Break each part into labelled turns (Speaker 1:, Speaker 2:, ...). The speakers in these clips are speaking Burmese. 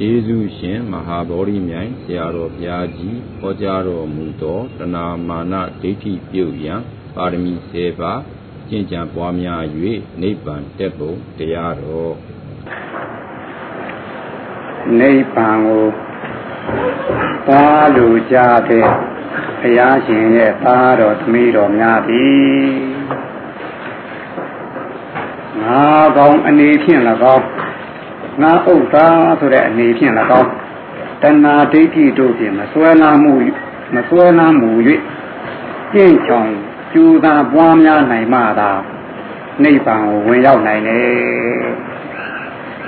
Speaker 1: ကျေးဇူးရှင်မဟာဗောဓိမြိုင်ဆရာတော်ဘုရားကြီးဟောကြားတော်မူသောတဏမာနဒိဋ္ဌိပြုတ်ရန်ပါရမီ7ပါးကျင့်ကြံပွားများ၍နိဗ္ဗာန်တက်ဖို့တရားတော်
Speaker 2: နိဗ္ဗာန်ကိုပါလူကြတဲ့ဘုရားရှင်ရဲ့သားတော်သမီးတော်များသည်ငါကောင်းအနေဖြင့်၎င်း ငါဥစ္စာဆိုတဲ့အနေဖြင့်၎င်းတဏှာဒိဋ္ဌိတို့ဖြင့်မစွဲနာမှုမစွဲနာမှု၍ကျင့်ချောင်ကျူသာပွားများနိုင်မှသာနိဗ္ဗာန်ကိုဝင်ရောက်နိုင်တယ်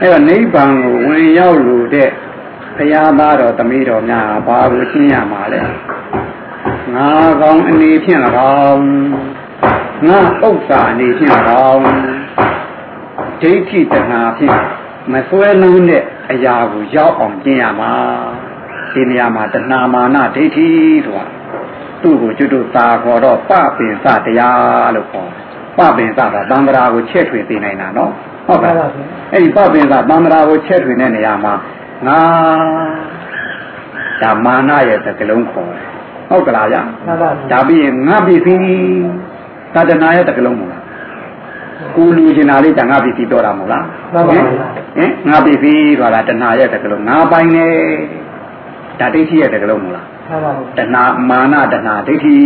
Speaker 2: အဲတော့နိဗ္ဗာန်ကိုဝင်ရောက်လို့တဲ့ဘုရားသားတော်တမီးတော်များဘာကိုရှင်းရမှာလဲငါကောင်းအနေဖြင့်၎င်းငါဥစ္စာအနေဖြင့်၎င်းဒိဋ္ဌိတဏှာဖြင့် မဆွဲလုံးတဲ့အရာကိုရောက်အောင်ကျင့်ရမှာဒီနေရာမှာတဏှာမာနဒိဋ္ဌိဆိုတာသူ့ကိုကျွတ်တို့သာခေါ်တော့ပပင်စတရားလို့ခေါ်ပပင်စတာသံဃာကိုချက်ထွေသိနိုင်တာနော်ဟုတ်ပါဘူးအဲ့ဒီပပင်စသံဃာကိုချက်ထွေတဲ့နေရာမှာငါဒါမာနရဲ့သကလုံးခေါ်တယ်ဟုတ်ကလားဗျာဒါပြီးရင်ငါပြီပြီသာတနာရဲ့သကလုံးမဟုတ်လားကိုလူကျင်တာလေးတန်ငါပြီပြီပြောတာမဟုတ်လား ဟင်ငါပြီပြီဆိုတာတဏှာရဲ့သကလုံးငါပိုင်နေဒါဒိဋ္ဌိရဲ့သကလုံးမဟုတ်လားတဏှာမာနတဏှာဒိဋ္ဌိ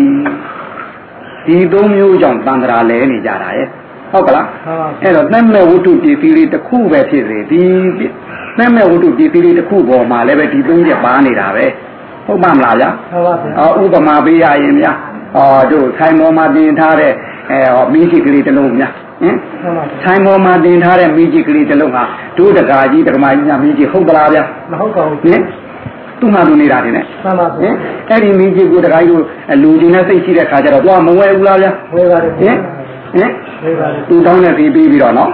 Speaker 2: ဒီသုံးမျိုးကြောင့်တန်ត្រာလဲနေကြတာရဲ့ဟုတ်ကလားအဲ့တော့သတ်မဲ့ဝတ္ထုပစ္စည်းလေးတစ်ခုပဲဖြစ်စေဒီသတ်မဲ့ဝတ္ထုပစ္စည်းလေးတစ်ခုပေါ်မှာလည်းပဲဒီသုံးချက်ပါနေတာပဲဟုတ်ပါမလားဗျာဟုတ်ပါဗျာဥပမာပေးရရင်ဗျာဟောတို့ဆိုင်ပေါ်မှာတင်ထားတဲ့အဲဟောမိရှိကလေးတစ်လုံးဗျာ ဟင်ဆိုင်ပေါ်မှာတင်ထားတဲ့မိကြီးကလေးတစ်လုံးဟာတို့တကာကြီးတက္ကမကြီးများမိကြီးဟုတ်ပလားဗျာ
Speaker 3: မဟုတ်ပါဘူး
Speaker 2: ဟင်သူ့မှာသူနေတာတင်နဲ့မှန်ပါဗျာဟင်အဲ့ဒီမိကြီးကိုတကာကြီးကိုလူကြီးနဲ့စိတ်ရှိတဲ့ခါကျတော့သွားမဝဲဘူးလားဗျာ
Speaker 3: ဝဲပါတယ်ဟင်
Speaker 2: ဟင်သူတောင်းနဲ့ပြီးပြီးပြီးတော့နော်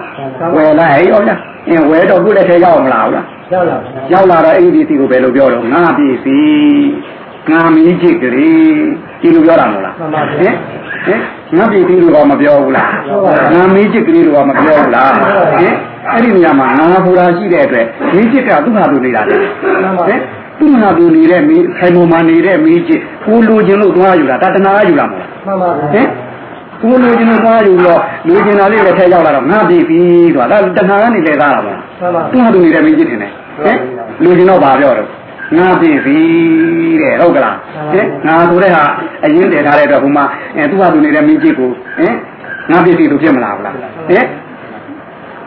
Speaker 2: ဝယ်လိုက်ဟဲ့ရောဗျာအင်းဝယ်တော့ခုလက်ထဲရောက်မလားဟုတ်လား
Speaker 3: ရောက်လာ
Speaker 2: ရောက်လာတော့အဲ့ဒီစီကိုဘယ်လိုပြောတော့ငါပြီစီငါမီးချစ်ကလေးဒီလိုပြောတာမဟုတ်လားဟင်ဟင် ငါပြီစီလို့ကမပြောဘူးလားငါမီးချစ်ကလေးလို့ကမပြောဘူးလားဟင်အဲ့ဒီနေရာမှာငါဘူရာရှိတဲ့အတွက်မီးချစ်ကသူ့ဟာသူနေတာလေဟင်သူ့ဟာသူနေတဲ့မီးဆိုင်ပေါ်မှာနေတဲ့မီးချစ်ကိုလိုချင်လို့သွားယူတာတဏှာကယူလာမလား
Speaker 3: မှန်ပါဗျာဟင်
Speaker 2: ကိုလိုချင်လို့သွားယူတော့လူချင်တာလေးလည်းထဲရောက်လာတော့ငါပြီပြီဆိုတာဒါတဏှာကနေလဲသားတာပေါ့သူ့ဟာသူနေတဲ့မီးချစ်တင်တယ်ဟင်လူချင်တော့ဗာပြောတော့ ငါပြီပြီတဲ့ဟုတ်ကလားဟင်ငါဆိုတဲ့ဟာအရင်တည်ထားတဲ့အတွက်ဟိုမှာအဲသူ့ဟာသူနေတဲ့မင်းကြီးကိုဟင်ငါပြီပြီလို့ဖြစ်မလားဘူးလားဟင်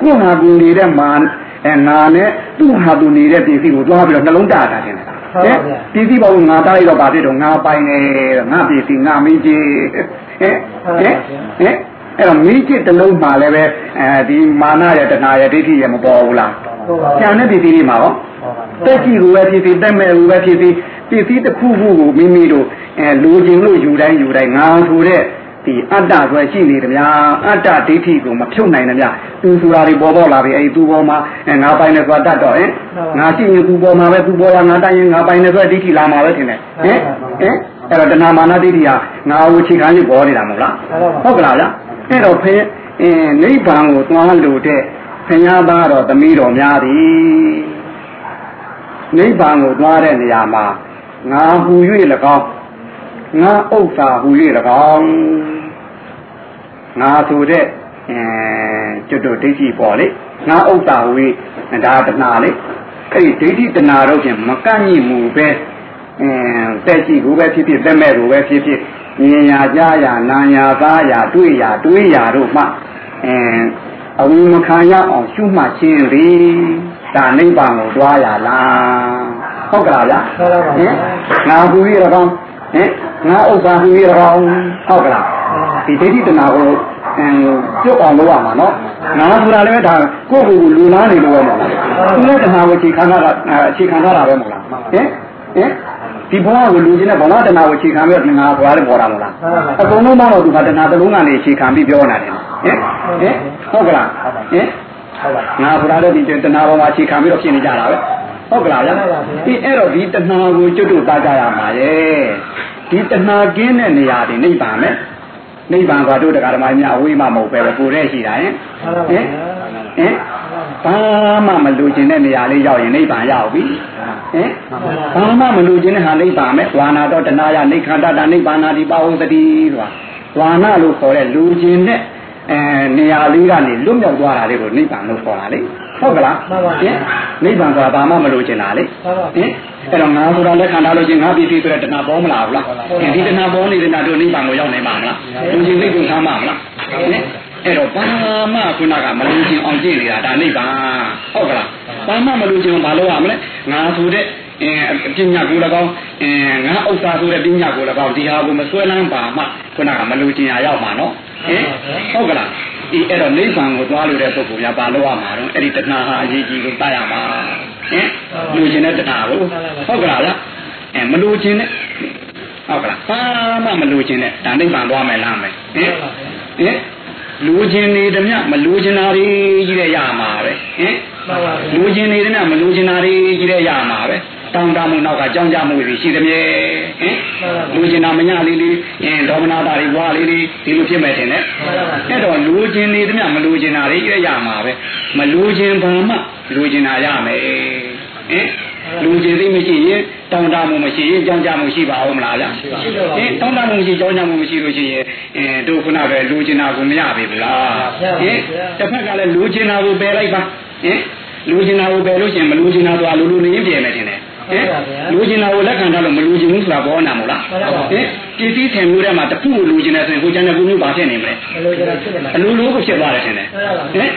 Speaker 2: ကိုဟာသူနေတဲ့မာအဲငါနဲ့သူ့ဟာသူနေတဲ့ပစ္စည်းကိုသွားပြီးတော့နှလုံးတာတာတင်တယ်ဟင်ပစ္စည်းဘောငါတားလိုက်တော့ဗာဖြစ်တော့ငါပိုင်နေငါပစ္စည်းငါမင်းကြီးဟင်ဟင်ဟင်အဲ့တော့မိจิตတလုံးမှာလည်းပဲအဲဒီမာနရဲ့တဏှာရဲ့ဒိဋ္ဌိရဲ့မပေါ်ဘူးလားကျန်တဲ့ပစ္စည်းတွေမှာရော တက်ကြည့်ကိုပဲဖြစ်ဖြစ်တက်မဲ့ကိုပဲဖြစ်ဖြစ်ပစ္စည်းတစ်ခုခုကိုမိမိတို့အဲလိုချင်လို့ယူတိုင်းယူတိုင်းငါဆိုတဲ့ဒီအတ္တဆိုရှိနေတယ်ဗျာအတ္တဒိဋ္ဌိကိုမဖြုတ်နိုင်တယ်ဗျာသူဆိုတာတွေပေါ်ပေါ်လာပြီအဲဒီသူပေါ်မှာငါပိုင်နေဆိုတာတတ်တော့ဟင်ငါရှိရင်သူပေါ်မှာပဲသူပေါ်ရငါတိုင်ရင်ငါပိုင်နေဆိုဒိဋ္ဌိလာမှာပဲထင်တယ်ဟင်ဟင်အဲ့တော့တဏမာနဒိဋ္ဌိဟာငါ့ကိုချိန်ခံပြီးပေါ်နေတာမဟုတ်လားဟုတ်ကလားဗျာအဲ့တော့ဖေအင်းနိဗ္ဗာန်ကိုသွားလို့တဲ့ဆရာသားတော်သမီးတော်များသည် နိဗ္ဗာန်ကိုသွားတဲ့နေရာမှာငါဟူ၍၎င်းငါဥစ္စာဟူ၍၎င်းငါဆိုတဲ့အဲကျွတ်တို့ဒိဋ္ဌိပေါ့လေငါဥစ္စာဟူ၍ဒါတဏှာလေအဲ့ဒီဒိဋ္ဌိတဏှာတို့ဖြင့်မကန့်ညိမှုပဲအင်းတက်ရှိကိုပဲဖြစ်ဖြစ်လက်မဲ့ကိုပဲဖြစ်ဖြစ်မြင်ရကြားရနာရသားရတွေ့ရတွေးရတို့မှအင်းအဝိမခံရအောင်ရှုမှတ်ခြင်းသည် ဒါနိဗ္ဗာန်ကိုတွားရလားဟုတ်ကလားဗျာဟင်ငါဟူပြီးတော့ဟင်ငါဥစ္စာဟူပြီးတော့ဟုတ်ကလားဒီဒိဋ္ဌိတနာကိုအင်းပြုတ်အောင်လုပ်ရမှာနော်ငါဆိုတာလည်းဒါကိုယ့်ကိုယ်ကိုလူလားနေလို့ပဲမဟုတ်လားသူလည်းတဏှာကိုချိန်ခံတာအခြေခံထားတာပဲမဟုတ်လားဟင်ဟင်ဒီဘဝကိုလူချင်းတဲ့ဘဝတဏှာကိုခြေခံပြီးတော့ငါဘွားလည်းပေါ်တာမဟုတ်လားအကုန်လုံးတော့သူကတဏှာတစ်လုံးကနေခြေခံပြီးပြောနေတာတယ်ဟင်ဟင်ဟုတ်ကလားဟင် ငါဘုရားတို့ဒီတဏှာပေါ်မှာခြေခံပြီးတော့ဖြစ်နေကြတာပဲဟုတ်ကလားဗျာဒီအဲ့တော့ဒီတဏှာကိုကျွတ်တို့သားကြရမှာရဲ့ဒီတဏှာကင်းတဲ့နေရာတွေနိဗ္ဗာန်ပဲနိဗ္ဗာန်ကတို့တရားဓမ္မများအဝိမမဟုတ်ပဲကိုယ်တည်းရှိတာဟင်ဟင်ဟင်ဘာမှမလူကျင်တဲ့နေရာလေးရောက်ရင်နိဗ္ဗာန်ရောက်ပြီဟင်ဘာမှမလူကျင်တဲ့ဟာနိဗ္ဗာန်ပဲဝါနာတော့တဏှာယနိခန္ဓတာနိဗ္ဗာန်ဒီပါဟုတတိဆိုတာဝါနာလို့ခေါ်တဲ့လူကျင်တဲ့ အဲနေရာလေးကနေလွတ်မြောက်သွားတာလေးကိုနိဗ္ဗာန်လို့ခေါ်တာလေဟုတ်ကလားဟင်နိဗ္ဗာန်ဆိုတာဘာမှမလိုချင်တာလေဟင်အဲ့တော့ငါဆိုတာလက်ခံထားလို့ချင်းငါပြည်ပြည်ဆိုတဲ့တဏှာပေါ်မလာဘူးလားဒီတဏှာပေါ်နေတဲ့နာတို့နိဗ္ဗာန်ကိုရောက်နိုင်မှာမလားလူချင်းသိကိုထားမှာမလားဟင်အဲ့တော့ဘာမှခုနကမလူချင်းအောင်ကြည့်နေတာဒါနိဗ္ဗာန်ဟုတ်ကလားဘာမှမလူချင်းဘာလို့ရမလဲငါဆိုတဲ့အဲပညာကို၎င်းအဲငါဥစ္စာဆိုတဲ့ပညာကို၎င်းဒီဟာကိုမဆွဲလန်းပါမှခုနကမလူချင်းရရောက်မှာနော် ဟင်ဟုတ်ကလားဒီအဲ့တော့နိဗ္ဗာန်ကိုသွားလို့တဲ့ပုဂ္ဂိုလ်များဘာလို့ရမှာတော့အဲ့ဒီတဏှာဟာအရေးကြီးကိုတတ်ရမှာဟင်လူချင်းတဲ့တဏှာကိုဟုတ်ကလားလားအဲမလူချင်းတဲ့ဟုတ်ကလားဘာမှမလူချင်းတဲ့ဒါနိဗ္ဗာန်သွားမယ်လားမယ်ဟင်ဟင်လူချင်းနေသည်မြမလူချင်းတာတွေကြီးတဲ့ရမှာပဲဟင်လူချင်းနေသည်မြမလူချင်းတာတွေကြီးတဲ့ရမှာပဲ တောင်းတမှုနောက်ကကြောင်းကြမှုတွေရှိသမျှဟင်လူကျင်နာမညလေးလေးအင်းဒေါမနာတာတွေဘွားလေးလေးဒီလိုဖြစ်မဲ့တင်တယ်အဲ့တော့လူကျင်နေသမျှမလူကျင်တာတွေရရမှာပဲမလူကျင်ဘာမှလူကျင်တာရမယ်ဟင်လူကျင်သိမရှိရင်တောင်းတမှုမရှိရင်ကြောင်းကြမှုရှိပါဦးမလားဗျဟင်တောင်းတမှုမရှိကြောင်းကြမှုမရှိလို့ရှိရင်အင်းတို့ခုနပဲလူကျင်တာကိုမရပြီဗလားဟင်တစ်ဖက်ကလည်းလူကျင်တာကိုပယ်လိုက်ပါဟင်လူကျင်တာကိုပယ်လို့ရှိရင်မလူကျင်တာတော့လူလူနေရင်ပြင်မယ်တင်တယ် ဟင်လူကျင်တာကိုလက်ခံထားလို့မလူကျင်ဘူးဆိုတာဘောနာမို့လားဟင်ပစ္စည်းဆင်မျိုးထဲမှာတစ်ခုကိုလူကျင်တယ်ဆိုရင်ကိုကျန်တဲ့ကိုမျိုးဘာဖြစ်နေမလဲအလိုလိုကိုဖြစ်သွားတယ်ထင်တယ်ဟင်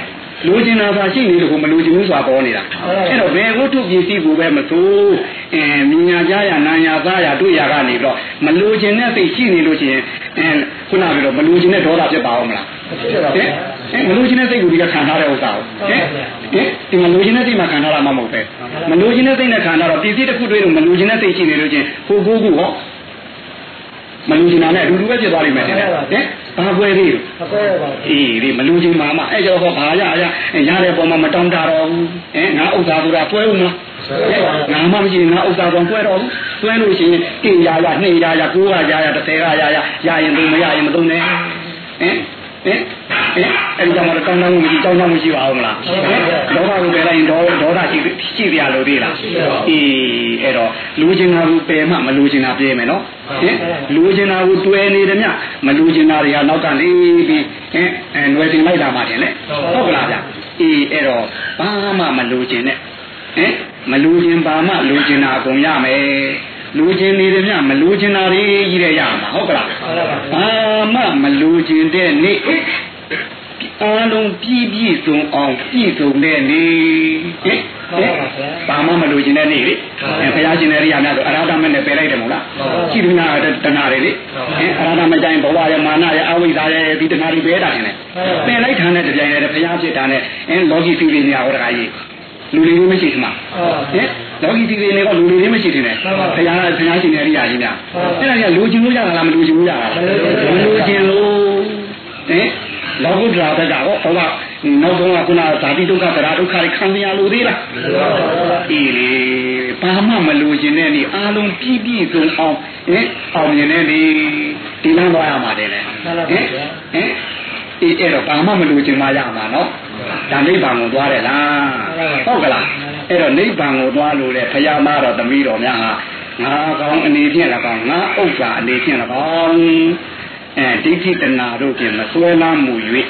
Speaker 2: လူကျင်တာသာရှိနေလို့ကိုမလူကျင်ဘူးဆိုတာပေါ်နေတာအဲ့တော့ဘယ်ဝတ္ထုပစ္စည်းကိုပဲမသို့အင်းမြညာကြရနာညာသားရတွေ့ရကနေတော့မလူကျင်တဲ့စိတ်ရှိနေလို့ရှိရင်အင်းခုနကပြောမလူကျင်တဲ့ဒေါသဖြစ်ပါအောင်မလား ဟင်မလူကျင်တဲ့စိတ်ကိုဒီကခံထားတဲ့ဥစ္စာကိုဟင်ဟင်ဒီမလူကျင်တဲ့စိတ်မှာခံထားတာမှမဟုတ်ပဲမလူကျင်တဲ့စိတ်နဲ့ခံထားတော့ပစ္စည်းတစ်ခုတွေ့လို့မလူကျင်တဲ့စိတ်ရှိနေလို့ချင်းဟိုကိုကူဟောမလူကျင်တာနဲ့အတူတူပဲဖြစ်သွားလိမ့်မယ်ဟင်ဘာပွဲသေးလို့မပွဲပါဘူးအေးဒီမလူကျင်မှာမှအဲ့ကြောဟောဘာရရရတဲ့ပုံမှာမတောင်းတတော့ဘူးဟင်ငါဥစ္စာဆိုတာပွဲဦးမလားငါမှမရှိငါဥစ္စာကောင်ပွဲတော့ဘူးတွဲလို့ရှိရင်တိရရနှိရရကိုးရရရတစ်ဆယ်ကရရရရင်သုံးမရရင်မသုံးနဲ့ဟင် ဟင်ဟင်အဲ့ကြောင့်မလို့ကောင်းကောင်းမရှိကြောင်းကြောင်းမရှိပါဘူးမလားဒေါသကိုပယ်လိုက်ရင်ဒေါဒေါသရှိရှိပြရလို့သေးလားအေးအဲ့တော့လူကျင်တာကိုပယ်မှမလူကျင်တာပြဲမယ်နော်ဟင်လူကျင်တာကိုတွဲနေတယ်မြမလူကျင်တာတွေကနောက်ကနေပြီးဟင်အဲຫນွယ်တင်လိုက်တာမှတင်လေဟုတ်ကလားဗျအေးအဲ့တော့ဘာမှမလူကျင်နဲ့ဟင်မလူကျင်ဘာမှလူကျင်တာအကုန်ရမယ် လူချင်းနေတယ်မြမလူချင်းတာတွေကြီးတဲ့ရမှာဟုတ်ကလားဘာမှမလူချင်းတဲ့နေ့အားလုံးပြည့်ပြည့်စုံအောင်ပြည့်စုံတဲ့နေ့ဟင်ဘာမှမလူချင်းတဲ့နေ့လေဘုရားရှင်တဲ့ရိယာများဆိုအရာဓမ္မနဲ့ပယ်လိုက်တယ်မို့လားရှိသမျှတဏှာတွေလေဟင်အရာဓမ္မကြိုင်ဘဝရဲ့မာနရဲ့အဝိဇ္ဇာရဲ့ဒီတဏှာတွေပယ်တာတယ်ပယ်လိုက်တာနဲ့တပြိုင်တည်းဘုရားဖြစ်တာနဲ့အင်းလောကီစီရီညာဟောတခါကြီး လူလေးလေးမရှိသမှာဟင်လောကီစီရီနေကလူလေးလေးမရှိတယ်နဲ့ဘုရားဘုရားရှင်တဲ့ရိယာကြီးများအဲ့ဒါကလူချင်းလို့ရတာလားမလူချင်းလို့ရတာလားမလူချင်းလို့ဟင်လောကုတ္တရာဘက်ကတော့ဟောကနောက်ဆုံးကခုနဇာတိဒုက္ခသရဒုက္ခတွေခံရလို့သေးလားအေးလေဘာမှမလိုချင်တဲ့နေ့အားလုံးပြည့်ပြည့်စုံအောင်ဟင်အောင်မြင်တဲ့နေ့ဒီလမ်းသွားရမှာတယ်လေဟင်ဟင်အေးအဲ့တော့ဘာမှမလိုချင်မှရမှာနော်ဒါနိဗ္ဗာန်ကိုသွားတယ်လား ဟုတ်ကလားအဲ့တော့နိဗ္ဗာန်ကိုသွားလို့လေဖယားမတော်သမီးတော်များဟာငါကောင်းအနေဖြင့်၎င်းငါဥစ္စာအနေဖြင့်၎င်းအဲဒိဋ္ဌိတနာတို့ဖြင့်မဆွဲလမ်းမှု၍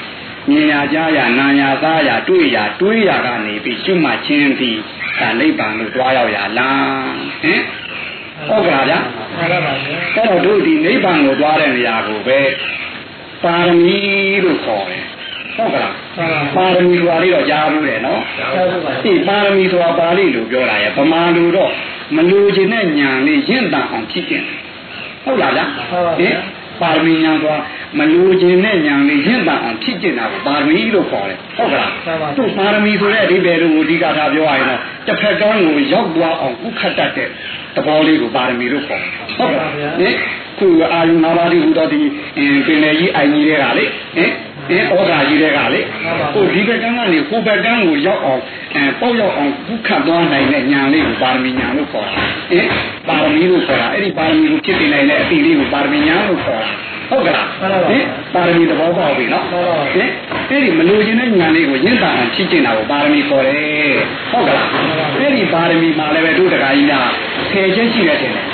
Speaker 2: မြင်ရကြရနာရသားရတွေ့ရတွေးရကနေပြီးရှုမှတ်ခြင်းသည်ဒါနိဗ္ဗာန်ကိုတွားရောက်ရလားဟင်ဟုတ်ကလားဗျာမှန်ပါပါအဲ့တော့တို့ဒီနိဗ္ဗာန်ကိုတွားတဲ့နေရာကိုပဲပါရမီလို့ခေါ်တယ် ဟုတ်ကလားပါရမီဆိုတာလေးတော့ကြားဘူးတယ်နော်ဒီပါရမီဆိုတာပါဠိလိုပြောတာရဲ့ဗမာလိုတော့မလူခြင်းနဲ့ညာလေးရင့်တန်အောင်ဖြစ်ခြင်းဟုတ်လားဗျာဟင်ပါရမီညာဆိုတာမလူခြင်းနဲ့ညာလေးရင့်တန်အောင်ဖြစ်ခြင်းတာကိုပါရမီလို့ခေါ်တယ်ဟုတ်ကလားသူ့ပါရမီဆိုတဲ့အဓိပ္ပာယ်ကိုအဓိကထားပြောရရင်တော့တစ်ဖက်ကန်းကိုရောက်သွားအောင်ကုခတ်တတ်တဲ့သဘောလေးကိုပါရမီလို့ခေါ်တယ်ဟုတ်ကလားဟင်ခုအာယုနာပါတိဟူတော့ဒီပင်လေကြီးအိုင်ကြီးတွေကလေဟင် ဒီဩဃာကြီးတွေကလေဟိုဒီဘက်ကန်းကနေဟိုဘက်ကန်းကိုရောက်အောင်အဲပေါ့ရောက်အောင်ခုခတ်သွားနိုင်တဲ့ညာလေးကိုပါရမီညာလို့ခေါ်တာဟင်ပါရမီလို့ခေါ်တာအဲ့ဒီပါရမီကိုဖြစ်နေနိုင်တဲ့အတိလေးကိုပါရမီညာလို့ခေါ်တာဟဟုတ်ကလားဟင်ပါရမီသဘောပေါက်ပြီနော်ဟင်အဲ့ဒီမလိုချင်တဲ့ညာလေးကိုရင့်တာအောင်ဖြစ်ကျင်တာကိုပါရမီခေါ်တယ်ဟုတ်ကလားအဲ့ဒီပါရမီမှာလည်းပဲတို့တခါကြီးများဆယ်ချက်ရှိတယ်ထင်တယ်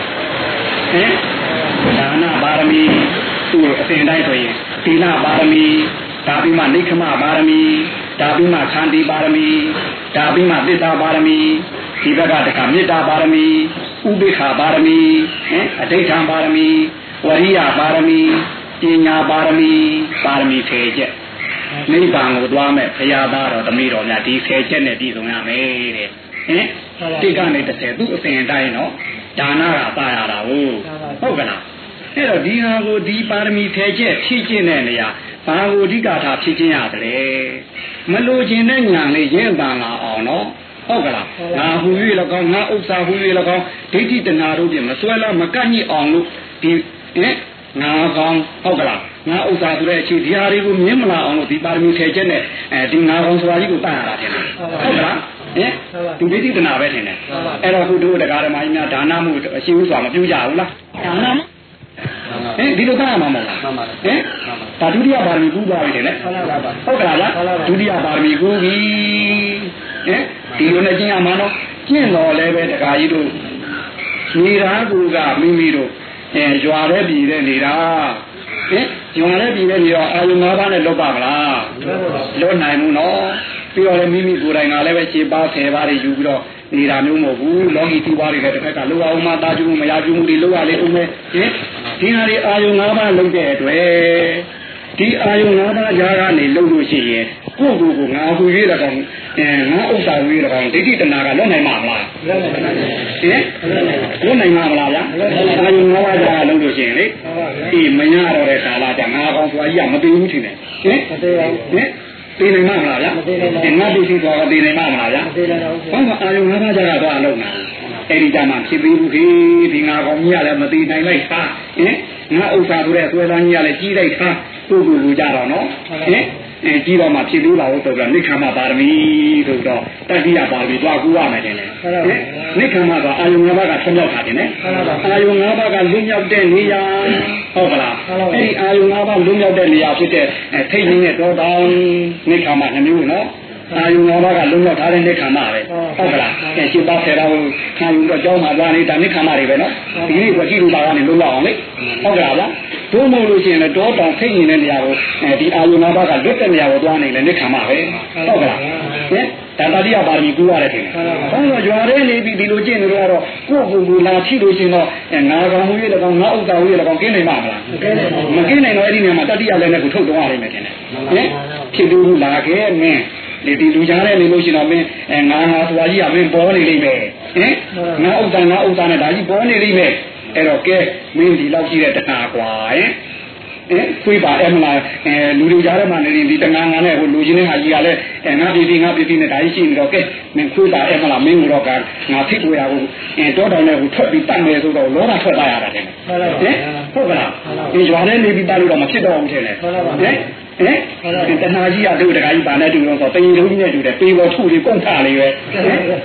Speaker 2: ဟင်ဒါနပါရမီသူ့အစဉ်တိုင်းဆိုရင် သီလပါရမီဒါပြီးမှနိခမပါရမီဒါပြီးမှခန္တီပါရမီဒါပြီးမှသစ္စာပါရမီဒီဘက်ကတခါမေတ္တာပါရမီဥပိ္ပခာပါရမီဟင်အဋိဋ္ဌံပါရမီဝရိယပါရမီပညာပါရမီပါရမီ၁၀ချက်နိဗ္ဗာန်ကိုသွားမဲ့ဘုရားသားတော်တမိတော်များဒီ၁၀ချက်နဲ့ပြည့်စုံရမယ်တဲ့ဟင်တိကနေ30သူ့အစဉ်အတိုင်းနော်ဒါနကပါရတာဟုတ်ဟုတ်ကလား အဲ့တော့ဒီဟာကိုဒီပါရမီ၁၀ချက်ဖြည့်ကျင့်တဲ့နေရာဘာကိုအဓိကထားဖြည့်ကျင့်ရတယ်မလို့ခြင်းတဲ့ညာလေးရင့်တန်လာအောင်နော်ဟုတ်ကလားငါဟူ၍၎င်းငါဥစ္စာဟူ၍၎င်းဒိဋ္ဌိတဏှာတို့ပြင်မစွဲလားမကန့်ညစ်အောင်လို့ဒီဟင်ငါကောင်းဟုတ်ကလားငါဥစ္စာဆိုတဲ့အခြေဒီဟာတွေကိုမြင်မလာအောင်လို့ဒီပါရမီ၁၀ချက်နဲ့အဲဒီငါကောင်းဆိုတာကြီးကိုတတ်ရတာထင်တယ်ဟုတ်ကလားဟင်သူဒိဋ္ဌိတဏှာပဲထင်တယ်အဲ့တော့ခုတို့တရားဓမ္မကြီးများဒါနမှုအရှိဥစွာမပြုကြဘူးလားဒါနမှု ဟင်ဒီလိုသားရမှာမဟုတ်လားဟင်ဒါဒုတိယပါရမီကူးသွားပြီတဲ့ဟုတ်ကလားလားဒုတိယပါရမီကူးပြီဟင်ဒီလိုနဲ့ကျင့်ရမှာတော့ကျင့်တော်လည်းပဲတခါကြီးတို့နေရာကူကမိမိတို့အဲရွာတဲ့ပြည်တဲ့နေတာဟင်ရွာတဲ့ပြည်တဲ့နေတော့အာယု၅ပါးနဲ့လွတ်ပါမလားလွတ်နိုင်မှုနော်ပြီးတော့လည်းမိမိကိုယ်တိုင်ကလည်းပဲခြေပါဆယ်ပါးတွေယူပြီးတော့နေတာမျိုးမဟုတ်ဘူးလောကီသူပါတွေလည်းတစ်ခါကလောအောင်မှတာကျူမှုမရကျူမှုတွေလောရလေဦးမယ်ဟင် ဒီဟာတွေအာယု၅ပါးလုံးတဲ့အတွက်ဒီအာယု၅ပါးကြားကနေလုံးလို့ရှိရင်ကိုယ့်ကိုယ်ကိုငါဟူ၍၎င်းအဲငါဥစ္စာဟူ၍၎င်းဒိဋ္ဌိတဏှာကလွတ်နိုင်မှာမလားလွတ်နိုင်ပါဘူးဟင်လွတ်နိုင်မှာမလားဗျာအာယု၅ပါးကြားကလုံးလို့ရှိရင်လေဒီမရတော့တဲ့ကာလကြငါကောင်ဆိုတာကြီးကမသိဘူးထင်တယ်ဟင်မသိပါဘူးဟင်သိနိုင်မှာမလားဗျာမသိနိုင်ပါဘူးငါသိရှိသွားကသိနိုင်မှာမလားဗျာမသိနိုင်ပါဘူးဘာမှအာယု၅ပါးကြားကတော့အလုံးနာ အဲ့ဒီကြမှာဖြစ်သေးဘူးခေဒီငါကောင်ကြီးကလည်းမသိနိုင်လိုက်ဟာဟင်ငါဥစ္စာဆိုတဲ့ဆွဲသားကြီးကလည်းကြီးလိုက်ဟာကိုယ်ကိုယ်လူကြတော့နော်ဟင်အဲကြီးတော့မှဖြစ်သေးပါဘူးဆိုတော့နိခမပါရမီဆိုတော့တတိယပါရမီတော့ကူရမယ်တဲ့လေနိခမကအာယုံ၅ပါးကဆက်မြောက်တာတင်လေအာယုံ၅ပါးကလွတ်မြောက်တဲ့နေရာဟုတ်ကလားအဲ့ဒီအာယုံ၅ပါးလွတ်မြောက်တဲ့နေရာဖြစ်တဲ့ထိတ်နေတဲ့တောတောင်နိခမနှမျိုးနော် အာယုံ၅ပါးကလုံးရောက်ထားတဲ့နိခမပဲဟုတ်ကလားအဲရှင်းပါဆယ်တော်ခံယူတော့ကြောင်းမှာသွားနေတာနိခမတွေပဲနော်ဒီနေ့ကကြည့်လို့ပါကနေလုံးလောက်အောင်လေဟုတ်ကလားဗျတို့မဟုတ်လို့ရှိရင်လည်းတောတောင်ထိတ်နေတဲ့နေရာကိုအဲဒီအာယုံ၅ပါးကလွတ်တဲ့နေရာကိုသွားနေလေနိခမပဲဟုတ်ကလားဟင်ဒါတတိယပါရမီကူရတယ်ထင်တယ်။ဘာလို့ရွာထဲနေပြီးဒီလိုကျင့်နေတော့ကိုယ့်ကိုယ်ကိုလာချိလို့ရှင်တော့ငါကောင်မှုရတဲ့ကောင်ငါဥစ္စာဝရတဲ့ကောင်ကင်းနိုင်မှာမလား။မကင်းနိုင်တော့အဲ့ဒီနေရာမှာတတိယလည်းနဲ့ကိုထုတ်တော့ရလိမ့်မယ်ထင်တယ်။ဟင်ဖြစ်လို့လာခဲ့မင်း ဒီဒီလူကြားနဲ့နေလို့ရှိရင်တော့မင်းအဲငါငါသွားကြီးကမင်းပေါ်နေလိမ့်မယ်ဟင်ငါဥစ္စာငါဥစ္စာနဲ့ဒါကြီးပေါ်နေလိမ့်မယ်အဲ့တော့ကဲမင်းဒီလောက်ရှိတဲ့တဏှာကွာဟင်အဲခွေးပါအဲ့မလားအဲလူတွေကြားထဲမှာနေရင်ဒီတငါငါနဲ့ဟိုလူချင်းတဲ့ဟာကြီးကလည်းအဲငါပြည်ပြည်ငါပြည်ပြည်နဲ့ဒါကြီးရှိနေတော့ကဲမင်းခွေးပါအဲ့မလားမင်းတို့ကငါဖိတ်ကိုရကိုအဲတောတောင်နဲ့ဟိုထွက်ပြီးတတ်မယ်ဆိုတော့လောကထွက်လာရတာတဲ့ဟင်ဟုတ်ကလားဒီရွာထဲနေပြီးတတ်လို့တော့မဖြစ်တော့ဘူးထင်တယ်ဟင် ဟင်တဏှာကြီးကတို့တခါကြီးပါနဲ့တူတော့ဆိုတင်လုံးကြီးနဲ့တူတယ်ပေပေါ်ထုလေးကုန်ထလေးပဲ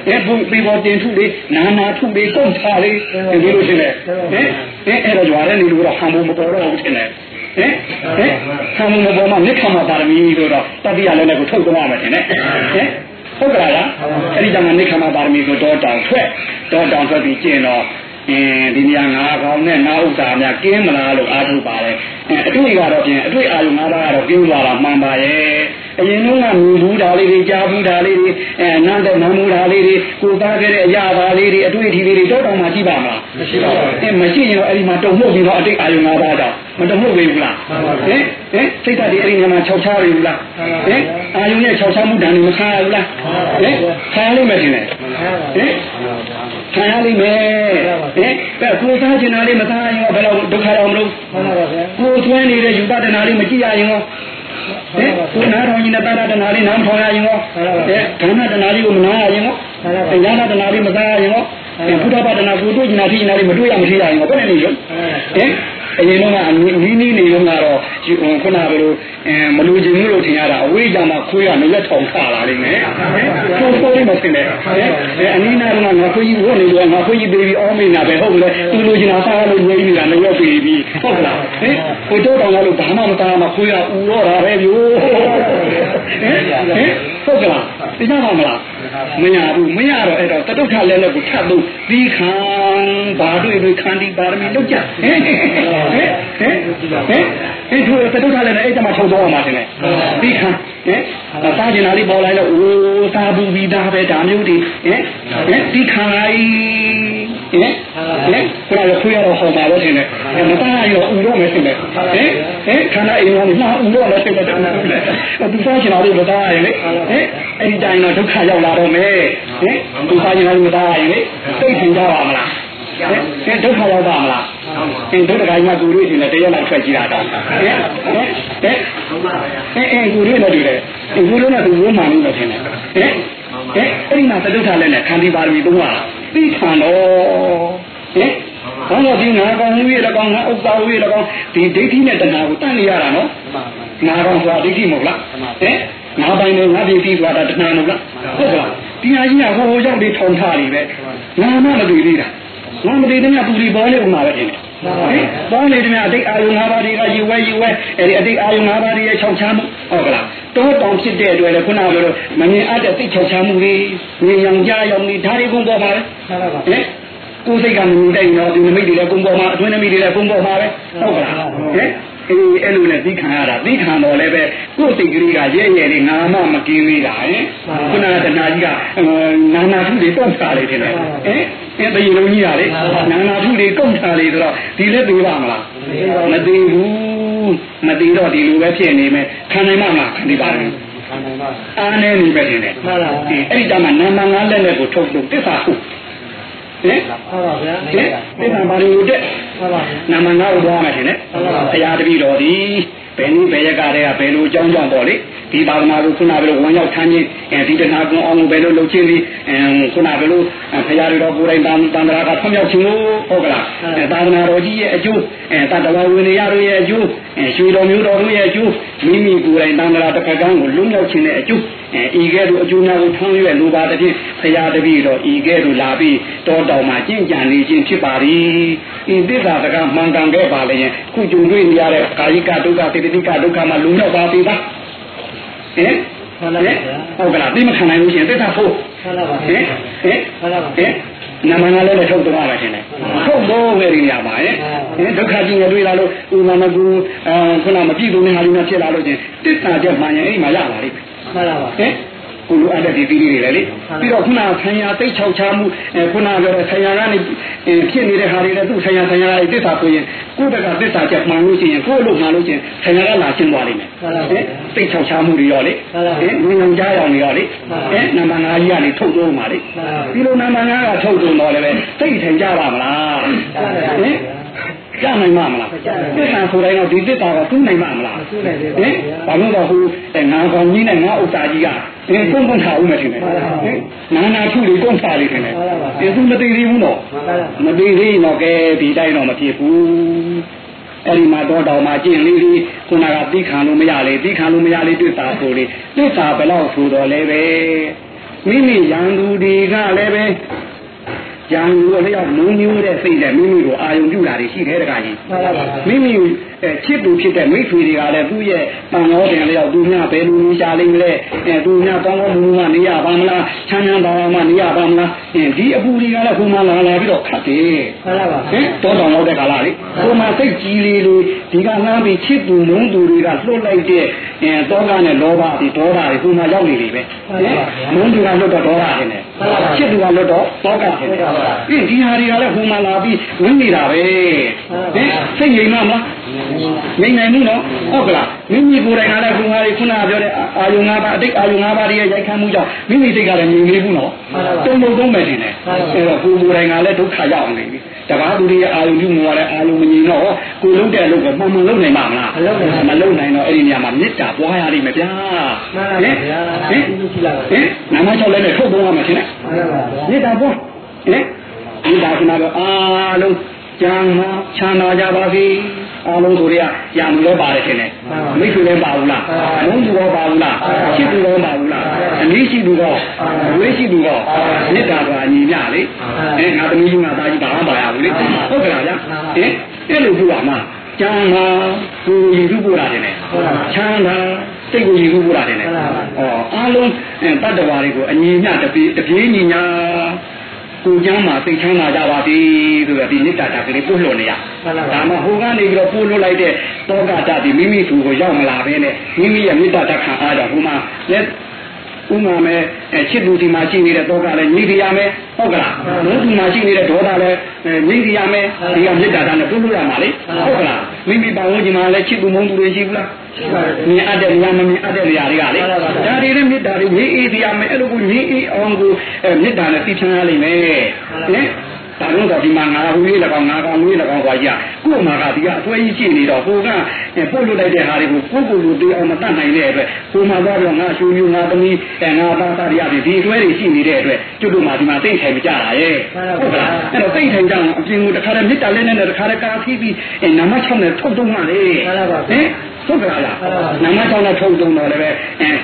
Speaker 2: ဟင်ဘုံပေပေါ်တင်ထုလေးနာနာထုလေးကုန်ထလေးဒီလိုရှင်လေဟင်ဟင်အဲ့တော့ကြွားတဲ့နေလို့တော့ဟန်ဖို့မတော်တော့ဘူးထင်တယ်ဟင်ဟင်ဟန်ဖို့မပေါ်မှာမြစ်ခါမှာပါရမီဆိုတော့တတိယလည်းလည်းကိုထုတ်သွားမယ်ထင်တယ်ဟင်ဟုတ်ကလားလားအဲ့ဒီကြောင့်နိခမပါရမီကိုတော့တောင်ထွက်တော့တောင်ထွက်ပြီးကျင့်တော့အင်းဒီနေရာငါးကောင်နဲ့ငါးဥစ္စာများကင်းမလားလို့အားထုတ်ပါတယ် အတွေ့ကတော့ပြင်အတွေ့အာရုံငါးပါးကတော့ကင်းသွားတာမှန်ပါရဲ့အရင်ကမြင်ဘူးတာလေးတွေကြားဘူးတာလေးတွေအဲနန်းတဲ့နန်းဘူးတာလေးတွေကိုသားခဲ့တဲ့အရာပါလေးတွေအတွေ့အထိလေးတွေတော့တောင်မှရှိပါမလားမရှိပါဘူးအဲမရှိရင်တော့အဲ့ဒီမှာတုံ့မှုပြီးတော့အတိတ်အာရုံငါးပါးတော့မတုံ့မှုသေးဘူးလားဟင် ဟင်စိတ်ဓာတ်တွေအဲ့ဒီနေရာမှာခြောက်ချားရဘူးလားဟင်အာရုံရဲ့ခြောက်ချားမှုတန်တွေမခါရဘူးလားဟင်ခါရလိမ့်မယ်ထင်တယ်ဟင်ခံရလိမ့်မယ်ဟင်အဲကိုစားချင်တာလေးမစားရင်ဘယ်တော့ဒုက္ခရောက်မလို့မှန်ပါပါဗျာကိုသွင်းနေတဲ့ယူပဒနာလေးမကြည့်ရရင်ရောဟင်ကိုနားထောင်ရင်တာတနာလေးနားထောင်ရရင်ရောဟဲ့ခန္ဓာတနာလေးကိုမနာရရင်ရောတရားနာတနာလေးမစားရရင်ရောဘုဒ္ဓဘာသာကိုတွေ့ကျင်တာဖြစ်ကျင်တာလေးမတွေ့ရမဖြစ်ရရင်ရောဘယ်နဲ့နေရောဟင် အရင်တော့ကနီးနီးနေတော့ကတော့ရခုနကလိုအဲမလူချင်းလို့ထင်ရတာအဝေးကြမှာခွေးကမရက်ထောင်ခလာလိမ့်မယ်ဆိုးဆိုးလေးမစင်တယ်အဲအနည်းနာကငါခွေးကြီးဝတ်နေလို့ငါခွေးကြီးပေးပြီးအောင်းမိနေတာပဲဟုတ်ကဲ့သူလူချင်းအားစားလို့ဝေးနေတာလည်းရောက်ပြီးပြီဟုတ်ကလားဟင်ကိုတော့တောင်လို့ဘာမှမသားမှခွေးကဥတော့တာပဲဗျိုးဟင် ဟုတ်ကလားသိကြပါမလားမရဘူးမရတော့အဲ့တော့တတုထလဲလဲကိုထပ်လို့ဒီခံဘာတွေ့တွေ့ခန္တီပါရမီလုပ်ကြဟင်ဟင်ဟင်ဟင်ဟင်သူတတုထလဲနဲ့အဲ့တမှာထုတ်တော့မှာတင်လေဒီခံဟင်စားကျင်တာလေးပေါ်လိုက်တော့အိုးစားဘူးပြီးသားပဲဒါမျိုးတွေဟင်ဟင်ဒီခံလိုက် ဟင်ဟင်ခုနကခွေးရတော့ဟောပါတော့တင်လေမသားရတော့ဥတော့မယ်တင်လေဟင်ဟင်ခန္ဓာအိမ်ကမှာဥတော့လည်းတင်တယ်သူစားကျင်တာလေးမသားရရင်လေဟင်အဲ့ဒီတိုင်းတော့ဒုက္ခရောက်လာတော့မယ်ဟင်သူစားကျင်တာလေးမသားရရင်လေသိထင်ကြပါမလားဟင်ဒုက္ခရောက်ပါမလားဟင်ဒုက္ခကမှကူလို့ရှိရင်တရက်လောက်ထွက်ကြည့်တာတော့ဟင်ဟင်ဟင်ဟင်ကူလို့လည်းတူတယ်ကူလို့လည်းသူဝမှန်လို့ထင်တယ်ဟင် ဟင်အဲ့ဒီမှာသဒုက္ခလည်းနဲ့ခန္တီပါရမီသုံးပါသိခံတော့ဟင်ဘာလို့ဒီငါကောင်ဝိရကောင်ငါဥပ္ပါဝိရကောင်ဒီဒိဋ္ဌိနဲ့တဏှာကိုတန့်နေရတာနော်ငါကောင်ဆိုတာဒိဋ္ဌိမဟုတ်လားဟင်ငါပိုင်နေငါဒိဋ္ဌိဆိုတာတဏှာမဟုတ်လားဟုတ်ကလားဒီဟာကြီးကဟိုရောက်ပြီးထုံထားနေပဲငါမှမတွေ့သေးတာငါမသေးတဲ့ညပူရီပေါ်နေဥမာပဲတင်တယ် ပေါင်းနေတဲ့မြအတိတ်အာယုံ၅ပါးတွေကယူဝဲယူဝဲအဲဒီအတိတ်အာယုံ၅ပါးတွေရဲ့ခြောက်ချမှုဟုတ်ကလားတောတောင်ဖြစ်တဲ့အတွက်လည်းခုနကလိုမမြင်အပ်တဲ့သိခြောက်ချမှုတွေမြင်ရောင်ကြရောင်တွေဒါတွေကုန်ပေါ်ပါလေဟင်ကိုယ်စိတ်ကမမြင်တဲ့ရင်တော့ဒီနမိတ်တွေလည်းကုန်ပေါ်မှာအတွင်းနမိတ်တွေလည်းကုန်ပေါ်မှာပဲဟုတ်ကလားဟင်အေးအဲ့လိုနဲ့သိခံရတာသိခံတော့လည်းပဲကိုယ်စိတ်ကလေးကရဲရဲလေးငါမှမကင်းသေးတာဟင်ခုနကတဏှာကြီးကနာနာထုတွေတုံ့ထားလေတယ်ဟင် အဲ့တရေလုံးကြီးရလေနာနာထုတွေတုံ့ထားလေဆိုတော့ဒီလက်သေးပါမလားမသေးဘူးမသေးတော့ဒီလိုပဲဖြစ်နေမယ်ခံနိုင်မှာမလားခံနေပါမယ်အားနေနေပဲတင်တယ်အဲ့ဒီတမှာနာမငါလက်နဲ့ကိုထုတ်လို့တစ္ဆာဟုတ်ဟင်ဟုတ်ပါဗျာဟင်သစ္စာပါရီကိုတက်ဟုတ်ပါနာမငါ့ကိုသွားမယ်ထင်တယ်ဘုရားတပည့်တော်ဒီ ဘယ်နည်းဘယ်ရက်ကတည်းကဘယ်လိုအကြောင်းကြောင့်ပေါ့လေဒီသာသနာကိုခုနကဘယ်လိုဝင်ရောက်ထမ်းခြင်းအဲဒီတဏှာကွန်အောင်ဘယ်လိုလုပ်ချင်းဒီခုနကဘယ်လိုဘုရားတော်ကိုယ်တိုင်တန်တန်တရာကဆွမြောက်ခြင်းလို့ဟုတ်ကလားသာသနာတော်ကြီးရဲ့အကျိုးအဲတတဝဝင်ရတို့ရဲ့အကျိုးရွှေတော်မျိုးတော်တို့ရဲ့အကျိုးမိမိကိုယ်တိုင်တန်တရာတစ်ခါကန်းကိုလွတ်မြောက်ခြင်းတဲ့အကျိုးအဲ ဤကဲ့သို့အကျိုးများကိုထမ်းရွက်လိုပါတဲ့ဖြင့်ဘုရားတပည့်တော်ဤကဲ့သို့လာပြီးတောတောင်မှာကျင့်ကြံနေခြင်းဖြစ်ပါသည်ဤသစ္စာတကမှန်ကန်ခဲ့ပါလျင်ခုကြုံတွေ့နေရတဲ့ကာယကဒုက္ခစေတသိကဒုက္ခမှာလုံရောက်ပါသေးပါဟင်ဟုတ်လားဟုတ်ကလားသိမခံနိုင်လို့ရှိရင်သစ္စာဖို့ဟုတ်လားဟင်ဟင်ဟုတ်လားဟင်နမနာလည်းထုတ်တော့မှာရှင်လေထုတ်တော့ဝယ်ရင်းပါဟင်ဟင်ဒုက္ခကြီးငယ်တွေ့လာလို့ဥမာမကူအဲခုနမပြည့်စုံတဲ့ဟာလေးနဲ့ဖြစ်လာလို့ချင်းတစ္ဆာချက်မှန်ရင်အဲ့ဒီမှာရပါလိမ့်မယ် မှန်ပါပါဟင်ကိုလိုအပ်တဲ့ဒီသီးတွေလေပြီးတော့ခုနဆံရတိတ်ချောက်ချမှုခုနပြောတဲ့ဆံရကနေဖြစ်နေတဲ့ဟာတွေလည်းသူ့ဆံရဆံရရဲ့သစ္စာဆိုရင်ကိုယ့်တကသစ္စာချက်မှန်လို့ရှိရင်ကိုယ့်လို့မှန်လို့ရှိရင်ဆံရကလာရှင်းသွားလိမ့်မယ်ဟင်တိတ်ချောက်ချမှုတွေရောလေဟင်ငွေငွေကြားရောင်တွေရောလေဟင်နံပါတ်5ကြီးကနေထုတ်တော့မှာလေဒီလိုနံပါတ်5ကထုတ်တော့တော့လည်းပဲသိထင်ကြပါမလားဟင် ကြနိုင်မှာမလားသစ္စာဆိုတိုင်းတော့ဒီသစ္စာကသူ့နိုင်မှာမလားဟင်ဘာလို့တော့ဟိုငါကောင်ကြီးနဲ့ငါဥစ္စာကြီးကအင်းကုန်းကုန်းထားဦးမယ်ထင်တယ်နာနာထုလေးကုန်းထားလေးထင်တယ်အဲသူမသိသေးဘူးတော့မသိသေးရင်တော့ကဲဒီတိုင်းတော့မဖြစ်ဘူးအဲ့ဒီမှာတော့တော်မှာကျင့်လေးလေးခုနကသိခံလို့မရလေသိခံလို့မရလေတွေ့တာဆိုလေတွေ့တာဘယ်တော့ဆိုတော့လဲပဲမိမိရန်သူတွေကလည်းပဲ ကြံလူအလျောက်မုံညိုးတဲ့စိတ်နဲ့မိမိကိုအာယုံပြုတာတွေရှိတယ်တခါကြီးမိမိအဲချစ်သူဖြစ်တဲ့မိတ်ဆွေတွေကလည်းသူ့ရဲ့တန်ရောတင်လျောက်သူများဘယ်လိုနေရှာလိမ့်မလဲအဲသူများကောင်းကောင်းမူမနေရပါမလားချမ်းချမ်းသာသာမှနေရပါမလားအဲဒီအပူတွေကလည်းခုမှလာလာပြီးတော့ခတ်တယ်ဟုတ်လားပါဟင်တောတောင်ရောက်တဲ့ကာလလေခုမှစိတ်ကြီးလေးလေးဒီကငားပြီးချစ်သူမုန်းသူတွေကလွတ်လိုက်တဲ့အဲတောကနဲ့လောဘဒီဒေါသတွေခုမှရောက်နေပြီပဲမုန်းသူကလွတ်တော့ဒေါသနေတယ်ချစ်သူကလွတ်တော့တောကနေတယ်ပြင်ဒီဟာတွေကလည်းဟိုမှာလာပြီးဝင်နေတာပဲဟင်စိတ်ငြိမ်မလား ငြိမ်နိုင်ဘူးနော်ဟုတ်ကလားမိမိကိုယ်တိုင်ကလည်းခုနကခုနကပြောတဲ့အာယုံ၅ပါးအတိတ်အာယုံ၅ပါးရဲ့ရိုက်ခတ်မှုကြောင့်မိမိစိတ်ကလည်းငြိမ်နေဘူးနော်တုံ့တုံတုံးမယ်တင်တယ်အဲ့တော့ကိုယ်ကိုယ်တိုင်ကလည်းဒုက္ခရောက်နေပြီတပါးသူတွေရဲ့အာယုံပြုမှုကလည်းအာယုံမငြိမ်တော့ကိုလုံးတဲ့အလုပ်ကမှန်မှန်လုပ်နိုင်မှာမလားမလုပ်နိုင်တော့အဲ့ဒီနေရာမှာမေတ္တာပွားရလိမ့်မယ်ဗျာဟင်ဟင်ဟင်နာမ၆လည်းနဲ့ထုတ်သုံးရမှာရှင်မေတ္တာပွားဟင်ဒီဒါကနာတော့အားလုံးကျမ်းမှာချမ်းသာကြပါစေ အားလုံးဆိုရရာမူလည်းပါတယ်ထင်တယ်မိတ်ဆွေလည်းပါဘူးလားလုံးသူရောပါဘူးလားချစ်သူရောပါဘူးလားအနည်းရှိသူရောဝေးရှိသူရောမေတ္တာကအညီမျှလေအဲငါသမီးကြီးငါသားကြီးဘာမှမပါရဘူးလေဟုတ်ကဲ့လားဗျဟင်အဲ့လိုပြောပါမှာကျမ်းမှာကိုရည်သူပို့တာတယ်ချမ်းသာစိတ်ကိုရည်သူပို့တာတယ်ဩအားလုံးတတ္တဝါတွေကိုအညီမျှတပြေးတပြေးညီညာ ကိုကျမ်းမှာသိချမ်းသာကြပါသည်ဆိုတော့ဒီနိတ္တတာကလေးပို့လို့နေရဒါမှဟိုကနေပြီးတော့ပို့လို့လိုက်တဲ့တောကတဒီမိမိသူကိုရောက်မလာဘဲနဲ့မိမိရဲ့မေတ္တာတခံအားကြောင့်ဟိုမှာလက်ဥမာမဲ့ချစ်သူဒီမှာရှိနေတဲ့တောကလည်းညီပြရမယ်ဟုတ်ကလားဘုသူမှာရှိနေတဲ့ဒေါသလည်းညီပြရမယ်ဒီကမေတ္တာတာနဲ့ပြုလို့ရမှာလေဟုတ်ကလား မိမိပါဝင်ဒီမှာလည်းချစ်သူမုန်းသူတွေရှိဘူးလားမြင်အပ်တဲ့နေရာမမြင်အပ်တဲ့နေရာတွေကလေဒါတွေနဲ့မေတ္တာတွေညီအေးပြရမယ်အဲ့လိုကိုညီအေးအောင်ကိုမေတ္တာနဲ့သိချင်ရလိမ့်မယ်ဟင် ဒါတော့ဒီမှာငါဟူလေး၎င်းငါကောင်လေး၎င်းကွာကြီးကို့မှာကဒီကအစွဲကြီးရှိနေတော့ဟိုကပို့လို့လိုက်တဲ့ဟာတွေကိုကိုယ့်ကိုယ်လိုတေးအောင်မတတ်နိုင်တဲ့အတွက်ကိုမှာသွားတော့ငါရှူမျိုးငါသမီးငါသားသားရပြီဒီအစွဲတွေရှိနေတဲ့အတွက်ကျွတ်တို့မှာဒီမှာတိတ်ထိုင်မကြတာရဲ့ဟုတ်ကလားအဲ့တော့တိတ်ထိုင်ကြအောင်အပြင်ကိုတခါတည်းမေတ္တာလေးနဲ့တခါတည်းကာဖီးပြီးနမ6နဲ့ထုတ်တုံးမှလေဟင်ဟုတ်ကလားနမ6နဲ့ထုတ်တုံးတော့လည်းပဲ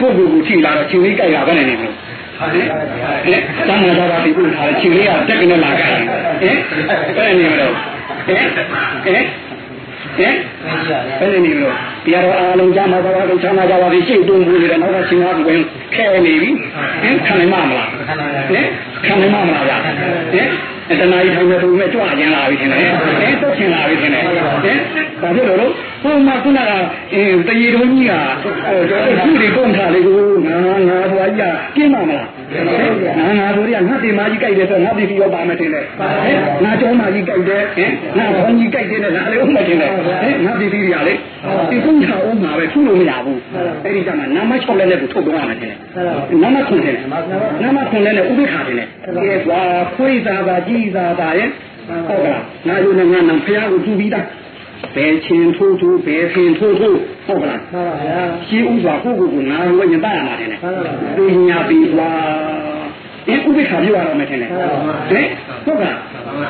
Speaker 2: ကိုယ့်ကိုယ်ကိုထိလာတော့ချင်းလေးကြိုက်တာပဲနေနေလို့ ဟင်တမ်းမှာတော့ဒီကုထားချီလေးကတက်ကနေလာကြတယ်ဟင်ဘယ်နေမလို့ဟင်ဟင်ဟင်ဘယ်နေမလို့တရားတော်အားလုံးကြားမှာပါတော့ချမ်းသာကြပါပြီရှေ့တုံးဘူးလေနောက်ကချင်းကားကိုခဲနေပြီဟင်ခံနိုင်မှာမလားဟင်ခံနိုင်မှာမလားဗျဟင်တဏှာကြီးထိုင်နေသူမဲ့ကြွကျင်လာပြီထင်တယ်။အဲတော့ကျင်လာပြီထင်တယ်။ဟင်ဒါဖြစ်လို့လို့ ဟိုမှာခုနကအဲတရေတော်ကြီးကခုတွေကုန်ထားလေကိုငါငါဘွားကြီးကကျင်းမှာမလား။ငါငါတို့ကငါတင်မကြီးကြိုက်တယ်ဆိုငါပြည်စီရောပါမယ်ထင်တယ်။ဟင်ငါကျောင်းမကြီးကြိုက်တယ်ဟင်ငါဘုန်းကြီးကြိုက်တယ်နဲ့ငါလည်းဥမထင်တယ်။ဟင်ငါပြည်စီရလေဒီကုန်ထားအောင်မှာပဲထူလို့မရဘူး။အဲဒီကျမှနာမ6လက်နဲ့ကိုထုတ်တော့ရမယ်ထင်တယ်။နာမ9တယ်နာမ9လက်နဲ့ဥပိ္ပခါတယ်နဲ့ကဲကွာခွေးသာသာကြီးသာသာရဲ့ဟုတ်ကလားငါတို့နဲ့ငါနံဖះကိုကြည့်ပြီးသား ဘယ်ချင်းထိုးထိုးဘယ်ခင်ထိုးထိုးဟုတ်ကလား
Speaker 3: မှန်ပါဗျာ
Speaker 2: ရှင်းဥစွာကိုကိုကိုငါဝညတရမှာတယ်နဲ့ပညာပြီးသွားဒီဥပိ္ပခါပြောရအောင်မယ်ထင်တယ်ဟင်ဟုတ်ကလား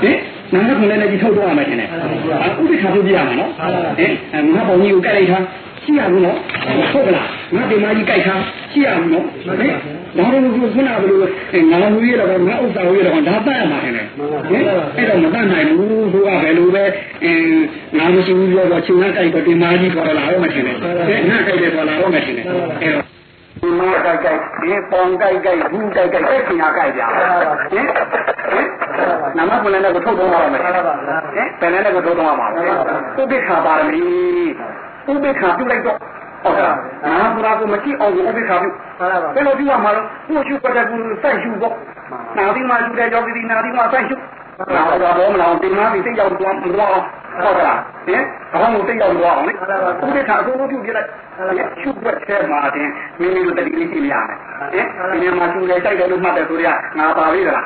Speaker 2: ဟင်နာမခုလည်းလည်းဒီထုတ်တော့ရမယ်ထင်တယ်ဥပိ္ပခါပြောပြရမှာနော်ဟင်ငါပေါင်းကြီးကိုကြိုက်လိုက်ထား ရှိရဘူးနော်ဟုတ်ကလားငါဒီမကြီးကြိုက်ထားရှိရဘူးနော်ဟင်ဒါတော့ခုခုနကဘလို့ငါလူကြီးတော့ငါဥစ္စာကြီးတော့ဒါတတ်ရမှာထင်တယ်ဟင်အဲ့တော့မတတ်နိုင်ဘူးသူကဘယ်လိုပဲအင်းငါမရှိဘူးပြောတော့ချင်းကကြိုက်တော့ဒီမကြီးပေါ်လာတော့မထင်နဲ့ဟင်ငါကြိုက်တယ်ပေါ်လာတော့မထင်နဲ့အဲ့တော့ဒီမကြိုက်ကြိုက်ဒီပေါင်ကြိုက်ကြိုက်ဘူးကြိုက်ကြိုက်အဲ့ခင်ကကြိုက်ကြဟင်ဟင်နမကုလည်းကိုထုတ်တော့ရမယ်ဟင်ဘယ်နဲ့ကိုထုတ်တော့မှာလဲဥပိ္ပခာပါရမီ ဥပိ္ပခာပြုလိုက်တော့ဟုတ်ကဲ့နာမရာကိုမကြည့်အောင်ဥပိ္ပခာပြု
Speaker 3: မှန်ပါပါ
Speaker 2: ဘယ်လိုပြုရမှာလဲကိုရှုပတ်တဲ့ကူစိုက်ရှုပေါ့နာဒီမှာရှုတဲ့ကြောင့်ဒီနာဒီမှာစိုက်ရှု နာတော့မလားတင်နာပြီးစိတ်ရောက်တော့မတော့ဟုတ်ကဲ့ဟင်ဘာမှမစိတ်ရောက်တော့အောင်လေဥပိ္ပခာအစိုးလို့ပြုပြလိုက်ရှုွက်တဲ့မှာတင်မိမိတို့တတိလေးရှိရမယ်ဟင်ဒီမှာရှုတယ်စိုက်တယ်လို့မှတ်တယ်ဆိုရငါပါပြီလား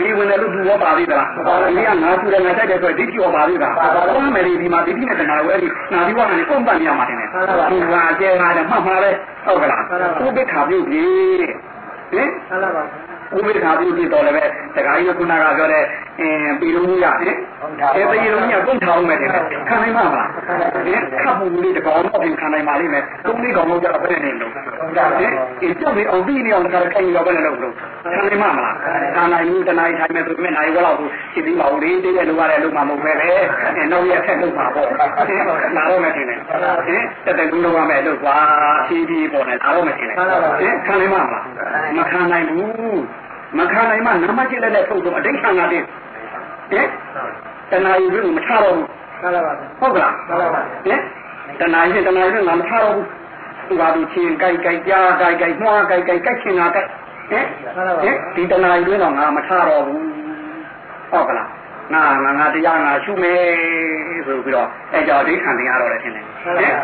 Speaker 2: လေးဝင်တယ်လို့သူရောပါပြီလားဒီကငါရှုတယ်ငါစိုက်တယ်ဆိုရင်ဒိဋ္ဌိရောပါပြီလားဘာမှမလေးဒီမှာဒိဋ္ဌိနဲ့တဏှာကိုအဲ့ဒီနာဒီဝါကနေပုံပတ်နေရမှာတင်တယ်သူကကျဲငါတယ်မှတ်မှာပဲဟုတ်ကဲ့လားဥပိ္ပခာပြုပြီဟင်
Speaker 3: မှန်ပါပါ
Speaker 2: ဥပိ္ပခာပြုပြီးတော့လည်းပဲတခါကြီးကခုနကပြောတဲ့အင်းပြည်လုံးကြီးရဟင်အဲပြည်လုံးကြီးကကုန်ထောင်းမယ်တဲ့ခံနိုင်မှာမလားဟင်ခပ်မှုလေးတကောင်တော့ပြင်ခံနိုင်ပါလိမ့်မယ်သုံးလေးကောင်တော့ကြတော့ဘယ်နဲ့နေလို့ဟင်ဒီကျုပ်လေးအောင်ပြီးနေအောင်တခါခိုင်းရောပဲလို့လို့ခံနိုင်မှာမလားခံနိုင်မှုတနားထိုင်မယ်ဆိုပေမဲ့နိုင်ဘလောက်ကိုရှင်းပြီးပါဦးလေတိတဲ့လူကလည်းလူမှမဟုတ်ပဲပဲအဲနောက်ရက်ဆက်လုပ်ပါပေါ့နားတော့မယ်ထင်တယ်ဟင်တက်တဲ့လူလုံးရမယ်လို့ကွာဖြည်းဖြည်းပေါ်နေနားတော့မယ်ထင်တယ်ဟင်ခံနိုင်မှာမလားမခံနိုင်ဘူး မခံနိုင်မှနမကျစ်လည်းနဲ့ထုတ်တော့အတိတ်ခံတာတည်းဟင်တဏှာယူလို့မထတော့ဘူး
Speaker 3: မှန်ပါပါ
Speaker 2: ဟုတ်ကလား
Speaker 3: မှန်ပါပါ
Speaker 2: ဟင်တဏှာယူတဏှာယူငါမထတော့ဘူးသူကသူချင်းကြိုက်ကြိုက်ကြားကြိုက်ကြိုက်နှွားကြိုက်ကြိုက်ကြိုက်ချင်တာကြိုက်ဟင်ဟင်ဒီတဏှာယူတော့ငါမထတော့ဘူးဟုတ်ကလားငါငါငါတရားငါရှုမယ်ဆိုပြီးတော့အဲကြောင့်အတိတ်ခံတင်ရတော့တယ်ထင်တယ်ဟင်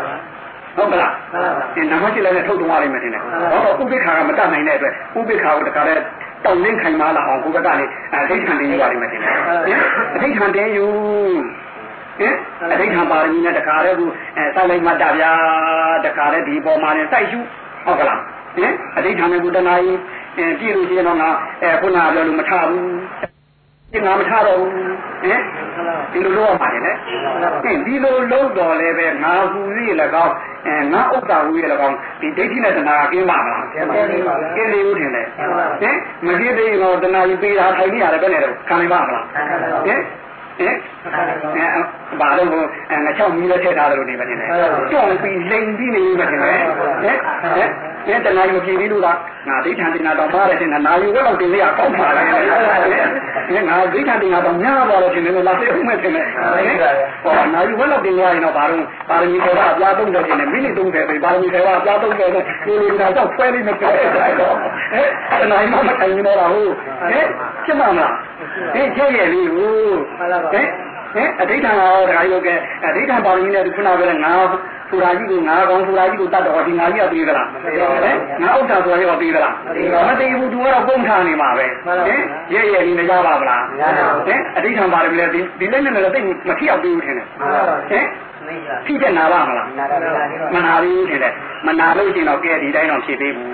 Speaker 2: ဟုတ်ကလား
Speaker 3: မှန်ပါပါ
Speaker 2: ဒီနမချစ်လည်းနဲ့ထုတ်သွားလိမ့်မယ်ထင်တယ်။ဟောဥပိ္ပခါကမတတ်နိုင်တဲ့အတွက်ဥပိ္ပခါကိုတခါတည်း တောင်းရင်းခိုင်မာလာအောင်ကိုယ်ကကနေအဋိဋ္ဌံတင်ယူပါလိမ့်မယ်ထင်တယ်။ဟင်အဋိဋ္ဌံတင်ယူဟင်အဋိဋ္ဌံပါရမီနဲ့တခါတည်းကအဲစိုက်လိုက်မှတ်တာဗျာတခါတည်းဒီပေါ်မှာနေစိုက်ရှုဟုတ်ကလားဟင်အဋိဋ္ဌံနဲ့ကုတနာကြီးအဲပြည့်လို့ရှိရင်တော့ငါအဲခုနပြောလို့မထဘူး ဒီငါမထားတော့ဘူးဟင်ဒီလိုလုပ်ရမှာလေဟင်ဒီလိုလုပ်တော့လည်းပဲငါဟူရည်လည်းကောင်းအဲငါဥစ္စာဟူရည်လည်းကောင်းဒီဒိဋ္ဌိနဲ့တဏှာကင်းပါမလားကင်းပါပါကင်းနေဦးထင်တယ်ဟင်မကြည့်သေးတော့တဏှာကြီးပေးတာထိုင်နေရတယ်ပဲနဲ့တော့ခံနိုင်ပါမလားဟင်ဟင်ဘာလို့အဲငါချောင်းမီးလည်းထည့်ထားတယ်လို့နေမနေနဲ့ကြောင်ပြီးလိန်ပြီးနေမှထင်တယ်ဟင်ဟင်ဟင်တဏှာကြီးမပြေသေးလို့လားငါဒိဋ္ဌံတင်တာတော့ပါတယ်တင်တာနာယူတော့တင်ရကောင်းပါလေဟင်ငါဒိဋ္ဌံတင်တာတော့များပါလို့တင်တယ်လားသိအောင်မဲ့တင်တယ်ဟောနာယူဝက်တော့တင်ရရင်တော့ဘာလို့ပါရမီခေါ်တာအပြား30တင်တယ်မိနစ်30ပဲပါရမီခေါ်တာအပြား30ပဲကိုလိုတာတော့ဖွဲလိမ့်မယ်တဲ့တော့ဟင်တဏှာကြီးမမထိုင်နေတော့လားဟုတ်ဟင်ဖြစ်မှာမလားဟင်ချက်ရလေးဟုတ်ဟင် ဟင်အဋိဌာန်ရောတခါကြီးကအဋိဌာန်ပါရမီနဲ့ခုနကလည်းငါဆိုတာကြီးကိုငါကောင်ဆိုတာကြီးကိုတတ်တော်ဒီငါကြီးကသိသလားဟင်ငါဥစ္စာဆိုတာရောသိသလားမသိဘူးသူကတော့ပုံထားနေမှာပဲဟင်ရဲ့ရဲ့ဒီမရပါဗလားဟင်အဋိဌာန်ပါရမီလည်းဒီလက်နဲ့လည်းသိမထီအောင်ပြီးဘူးထင်တယ်ဟင်ဖြိတဲ့နာပါမလားမနာဘူးထင်တယ်မနာလို့ရှိရင်တော့ကဲဒီတိုင်းတော့ဖြစ်သေးဘူး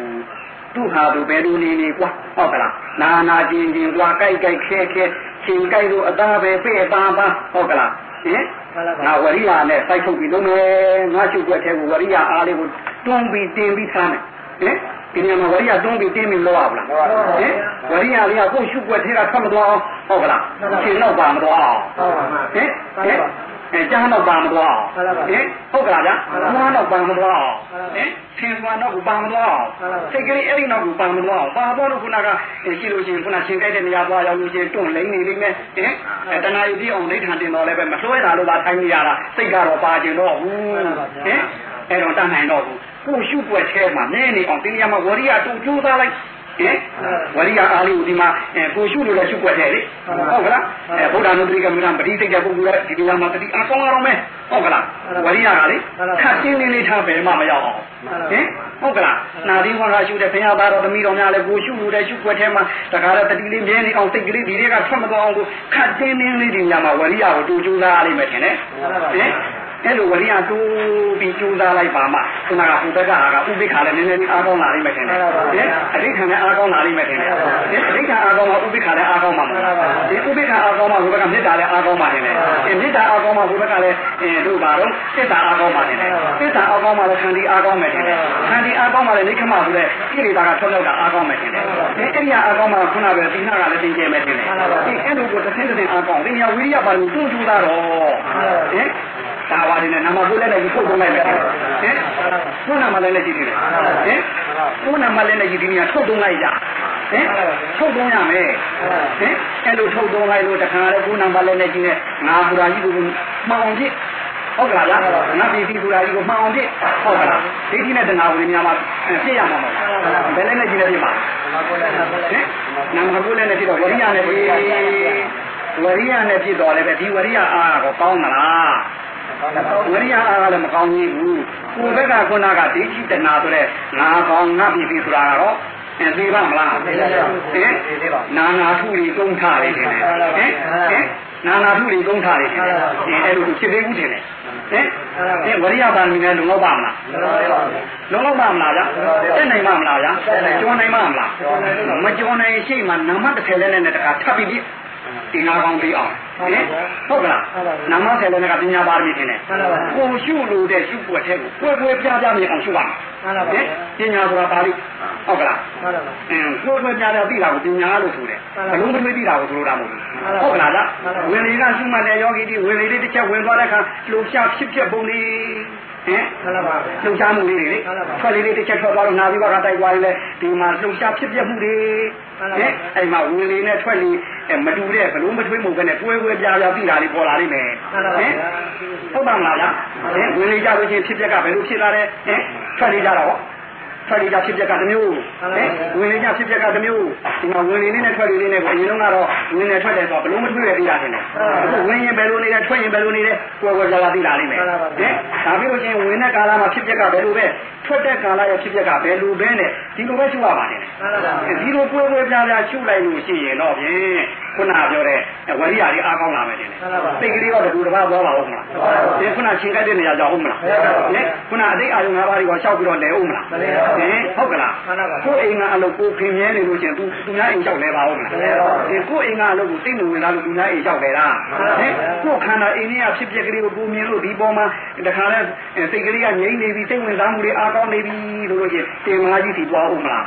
Speaker 2: သူ့ဟာသူဘယ်လိုနေနေကွာဟုတ်ကလားနာနာကျင်ကျင်ကွာကြိုက်ကြိုက်ခဲခဲ ချိန်ကြိုက်လို့အသားပဲပဲ့အသားပါဟုတ်ကလားဟင်ငါဝရိယနဲ့စိုက်ထုတ်ပြီးလုံးမယ်ငါချုပ်ွက်တဲ့ကိုဝရိယအားလေးကိုတွန်းပြီးတင်ပြီးထားမယ်ဟင်ဒီနေရာမှာဝရိယတွန်းပြီးတင်းပြီးလောရပါလားဟင်ဝရိယလေးကကိုယ်ရှုွက်ထဲကထွက်မသွားအောင်ဟုတ်ကလားရှင်တော့ပါမသွားအောင်ဟင်ဟင် အဲကြားတော့ပါမသွားအောင်ဟင်ဟုတ်ကလားဗျာဘွားတော့ပါမသွားအောင်ဟင်ဆင်းသွားတော့ပါမသွားအောင်စိတ်ကလေးအဲ့ဒီတော့ပါမသွားအောင်ပါတော့ခုနကရှိလို့ရှိရင်ခုနရှင်ကြိုက်တဲ့နေရာသွားရောက်လို့ရှိရင်တွန့်လိမ့်နေလိမ့်မယ်ဟင်အဲတဏှာယူပြီးအောင်လိမ့်ထန်တင်တော့လည်းပဲမလွှဲတာလို့သာထိုင်နေရတာစိတ်ကတော့ပါကျင်တော့ဘူးဟင်အဲ့တော့တတ်နိုင်တော့ဘူးကိုရှုပွက်သေးမှာနည်းနေအောင်တင်းရမှာဝရိယတူကျိုးသားလိုက် ဟင်ဝရိယအားလေးကိုဒီမှာကိုရှုလို့လည်းရှုွက်တယ်လေဟုတ်ကလားအဲဗုဒ္ဓနုပတိကမနာပတိစိတ်တဲ့ပုဂ္ဂိုလ်ကဒီလိုမှတတိအကောင်းအောင်မယ်ဟုတ်ကလားဝရိယကလေခတ်တင်းလေးလေးထားပဲမှမရောက်အောင်ဟင်ဟုတ်ကလားနာသီဝါကရှုတဲ့ဘုရားသားတော်သမီးတော်များလည်းကိုရှုလို့တဲ့ရှုွက်ထဲမှာတခါတော့တတိလေးမြဲနေအောင်စိတ်ကလေးဒီတွေကထွက်မသွားအောင်ကိုခတ်တင်းတင်းလေးတွေညမှာဝရိယကိုတူကျိုးစားလိမ့်မယ်ထင်တယ်ဟင် အဲ့လိုဝရိယတိုးပြီးကြိုးစားလိုက်ပါမှခုနကဟိုဘက်ကဟာကဥပိ္ပခါလည်းနည်းနည်းအားကောင်းလာလိမ့်မယ်ထင်တယ်ဟင်အဋိဌာန်လည်းအားကောင်းလာလိမ့်မယ်ထင်တယ်ဟင်အဋိဌာန်အားကောင်းမှဥပိ္ပခါလည်းအားကောင်းမှာမဟုတ်ဒီဥပိ္ပခါအားကောင်းမှဟိုဘက်ကမေတ္တာလည်းအားကောင်းမှာထင်တယ်အဲမေတ္တာအားကောင်းမှဟိုဘက်ကလည်းအဲတို့ပါတော့စိတ်တာအားကောင်းမှာထင်တယ်စိတ်တာအားကောင်းမှလည်းခန္တီအားကောင်းမယ်ထင်တယ်ခန္တီအားကောင်းမှလည်းနိခမဆိုတဲ့ကိလေသာကထွက်လောက်တာအားကောင်းမယ်ထင်တယ်ဒီအဲ့ဒီအားကောင်းမှခုနကပဲသီနာကလည်းသင်ကျဲမယ်ထင်တယ်ဒီအဲ့လိုကိုတစ်ဆင့်တစ်ဆင့်အားကောင်းဒီညာဝိရိယပါလို့တွန်းထူတာတော့ဟင် သာဝါနေနာမကိုလည်းလည်းထုတ်သုံးလိုက်မယ်ဟင်ခုနမှလည်းလည်းကြည့်နေတယ်ဟင်ခုနမှလည်းလည်းကြည့်ဒီနေရာထုတ်သုံးလိုက်ကြဟင်ထုတ်သုံးရမယ်ဟင်အဲ့လိုထုတ်သုံးလိုက်လို့တခါလေခုနမှလည်းလည်းကြည့်နေငါပူရာကြီးကိုမှောင်ကြည့်ဟုတ်ကလားဗျာငါပြည်ပြည်ပူရာကြီးကိုမှောင်ကြည့်ဟုတ်ကလားဒိဋ္ဌိနဲ့တဏှာကိုဒီနေရာမှာပြည့်ရမှာမဟုတ်ဘယ်နဲ့နဲ့ကြည့်နေပြပါဟင်နာမကိုလည်းနဲ့ပြတော့ဝရိယနဲ့ပြဝရိယနဲ့ပြတော့လည်းပဲဒီဝရိယအားကိုကောင်းမလား ဝရိယအားကလည်းမကောင်းကြီးဘူးကိုယ်ဘက်ကခုနကဒိဋ္ဌိတဏှာဆိုတဲ့ငါကောင်းငါပြည်ပြည်ဆိုတာကတော့အဲသိပါမလားဟင်နာနာထုတွေကုန်းထားတယ်ထင်တယ်ဟင်ဟင်နာနာထုတွေကုန်းထားတယ်ထင်တယ်အဲအဲ့လိုဖြစ်သေးဘူးထင်တယ်ဟင်ဟင်ဝရိယပါဏီနဲ့လုံလောက်ပါမလားလုံလောက်ပါမလားဗျာတက်နိုင်ပါမလားဗျာကျော်နိုင်ပါမလားမကျော်နိုင်ရှိမှနာမတစ်ထည်လဲနဲ့တခါထပ်ပြီး ဒီနာကောင်းပြီးအောင်ဟင်ဟုတ်ကလားနာမဆယ်လည်းကပညာပါရမီထင်တယ်ကိုရှုလို့တဲ့ရှုွက်တဲ့ကိုကိုယ်ကိုယ်ပြပြမြင်အောင်ရှုပါဟင်ပညာဆိုတာပါဠိဟုတ်ကလားအင်းကိုယ်ကိုယ်ပြပြသိတာကိုပညာလို့ဆိုတယ်ဘလုံးမတွေးသိတာကိုဆိုလိုတာမဟုတ်ဘူးဟုတ်ကလားဗျဝင်လေကရှုမှတ်တဲ့ယောဂီဒီဝင်လေလေးတစ်ချက်ဝင်သွားတဲ့အခါလှုပ်ရှားဖြစ်ဖြစ်ပုံလေး ဟင်လှုပ်ရှားမှုလေးတွေလေထွက်လေးလေးတစ်ချက်ထွက်သွားတော့နာပြီးတော့တိုက်သွားရင်လေဒီမှာလှုပ်ရှားဖြစ်ဖြစ်မှုတွေဟင်အဲ့မှာဝင်လေနဲ့ထွက်လေမတူတဲ့ဘလုံးမထွေးမှုပဲနဲ့တွဲတွဲပြားပြားပြီးတာလေးပေါ်လာလိမ့်မယ်ဟင်ဟုတ်ပါမလားဗျဟင်ဝင်လေကြလို့ချင်းဖြစ်ပြက်ကဘယ်လိုဖြစ်လာတဲ့ဟင်ထွက်လေကြတော့ ထွက်လေကြဖြစ်ပြက်ကတစ်မျိုးဟင်ဝင်လေကြဖြစ်ပြက်ကတစ်မျိုးဒီမှာဝင်လေလေးနဲ့ထွက်လေလေးနဲ့ကိုအရင်တော့ကတော့ဝင်နေထွက်တယ်ဆိုတော့ဘလုံးမထွေးရသေးတာတင်တယ်အခုဝင်ရင်ဘယ်လိုနေလဲထွက်ရင်ဘယ်လိုနေလဲကိုယ်ကိုယ်ကြလာသိလာလိမ့်မယ်ဟင်ဒါပြီးလို့ချင်းဝင်တဲ့ကာလမှာဖြစ်ပြက်ကဘယ်လိုပဲထွက်တဲ့ကာလရဲ့ဖြစ်ပျက်ကဘယ်လိုပဲနဲ့ဒီလိုပဲရှုရပါတယ်ဒီလိုပွဲပွဲပြားပြားရှုလိုက်လို့ရှိရင်တော့ဖြင့် ခုနပြောတဲ့ဝရိယလေးအားကောင်းလာမယ်တင်တယ်စိတ်ကလေးကတူတပါးသွားပါဦးမလားဒီခုနချင်းကြိုက်တဲ့နေရာကြောက်ဦးမလားဟင်ခုနအတိတ်အာယုံ၅ပါးတွေကရှောက်ပြီးတော့လဲဦးမလားဟင်ဟုတ်ကလားကိုယ်အိမ်ကအလုပ်ကိုခင်မြဲနေလို့ချင်းသူသူများအိမ်လျှောက်လဲပါဦးမလားဒီကိုယ်အိမ်ကအလုပ်ကိုသိနေဝင်လာလို့သူများအိမ်လျှောက်လဲလားဟင်ကိုယ်ခန္ဓာအိမ်ကြီးကဖြစ်ပျက်ကလေးကိုကိုမြင်လို့ဒီပေါ်မှာတခါလဲစိတ်ကလေးကငြိမ့်နေပြီစိတ်ဝင်စားမှုတွေအားကောင်းနေပြီလို့လို့ချင်းတင်မကြီးစီသွားဦးမလား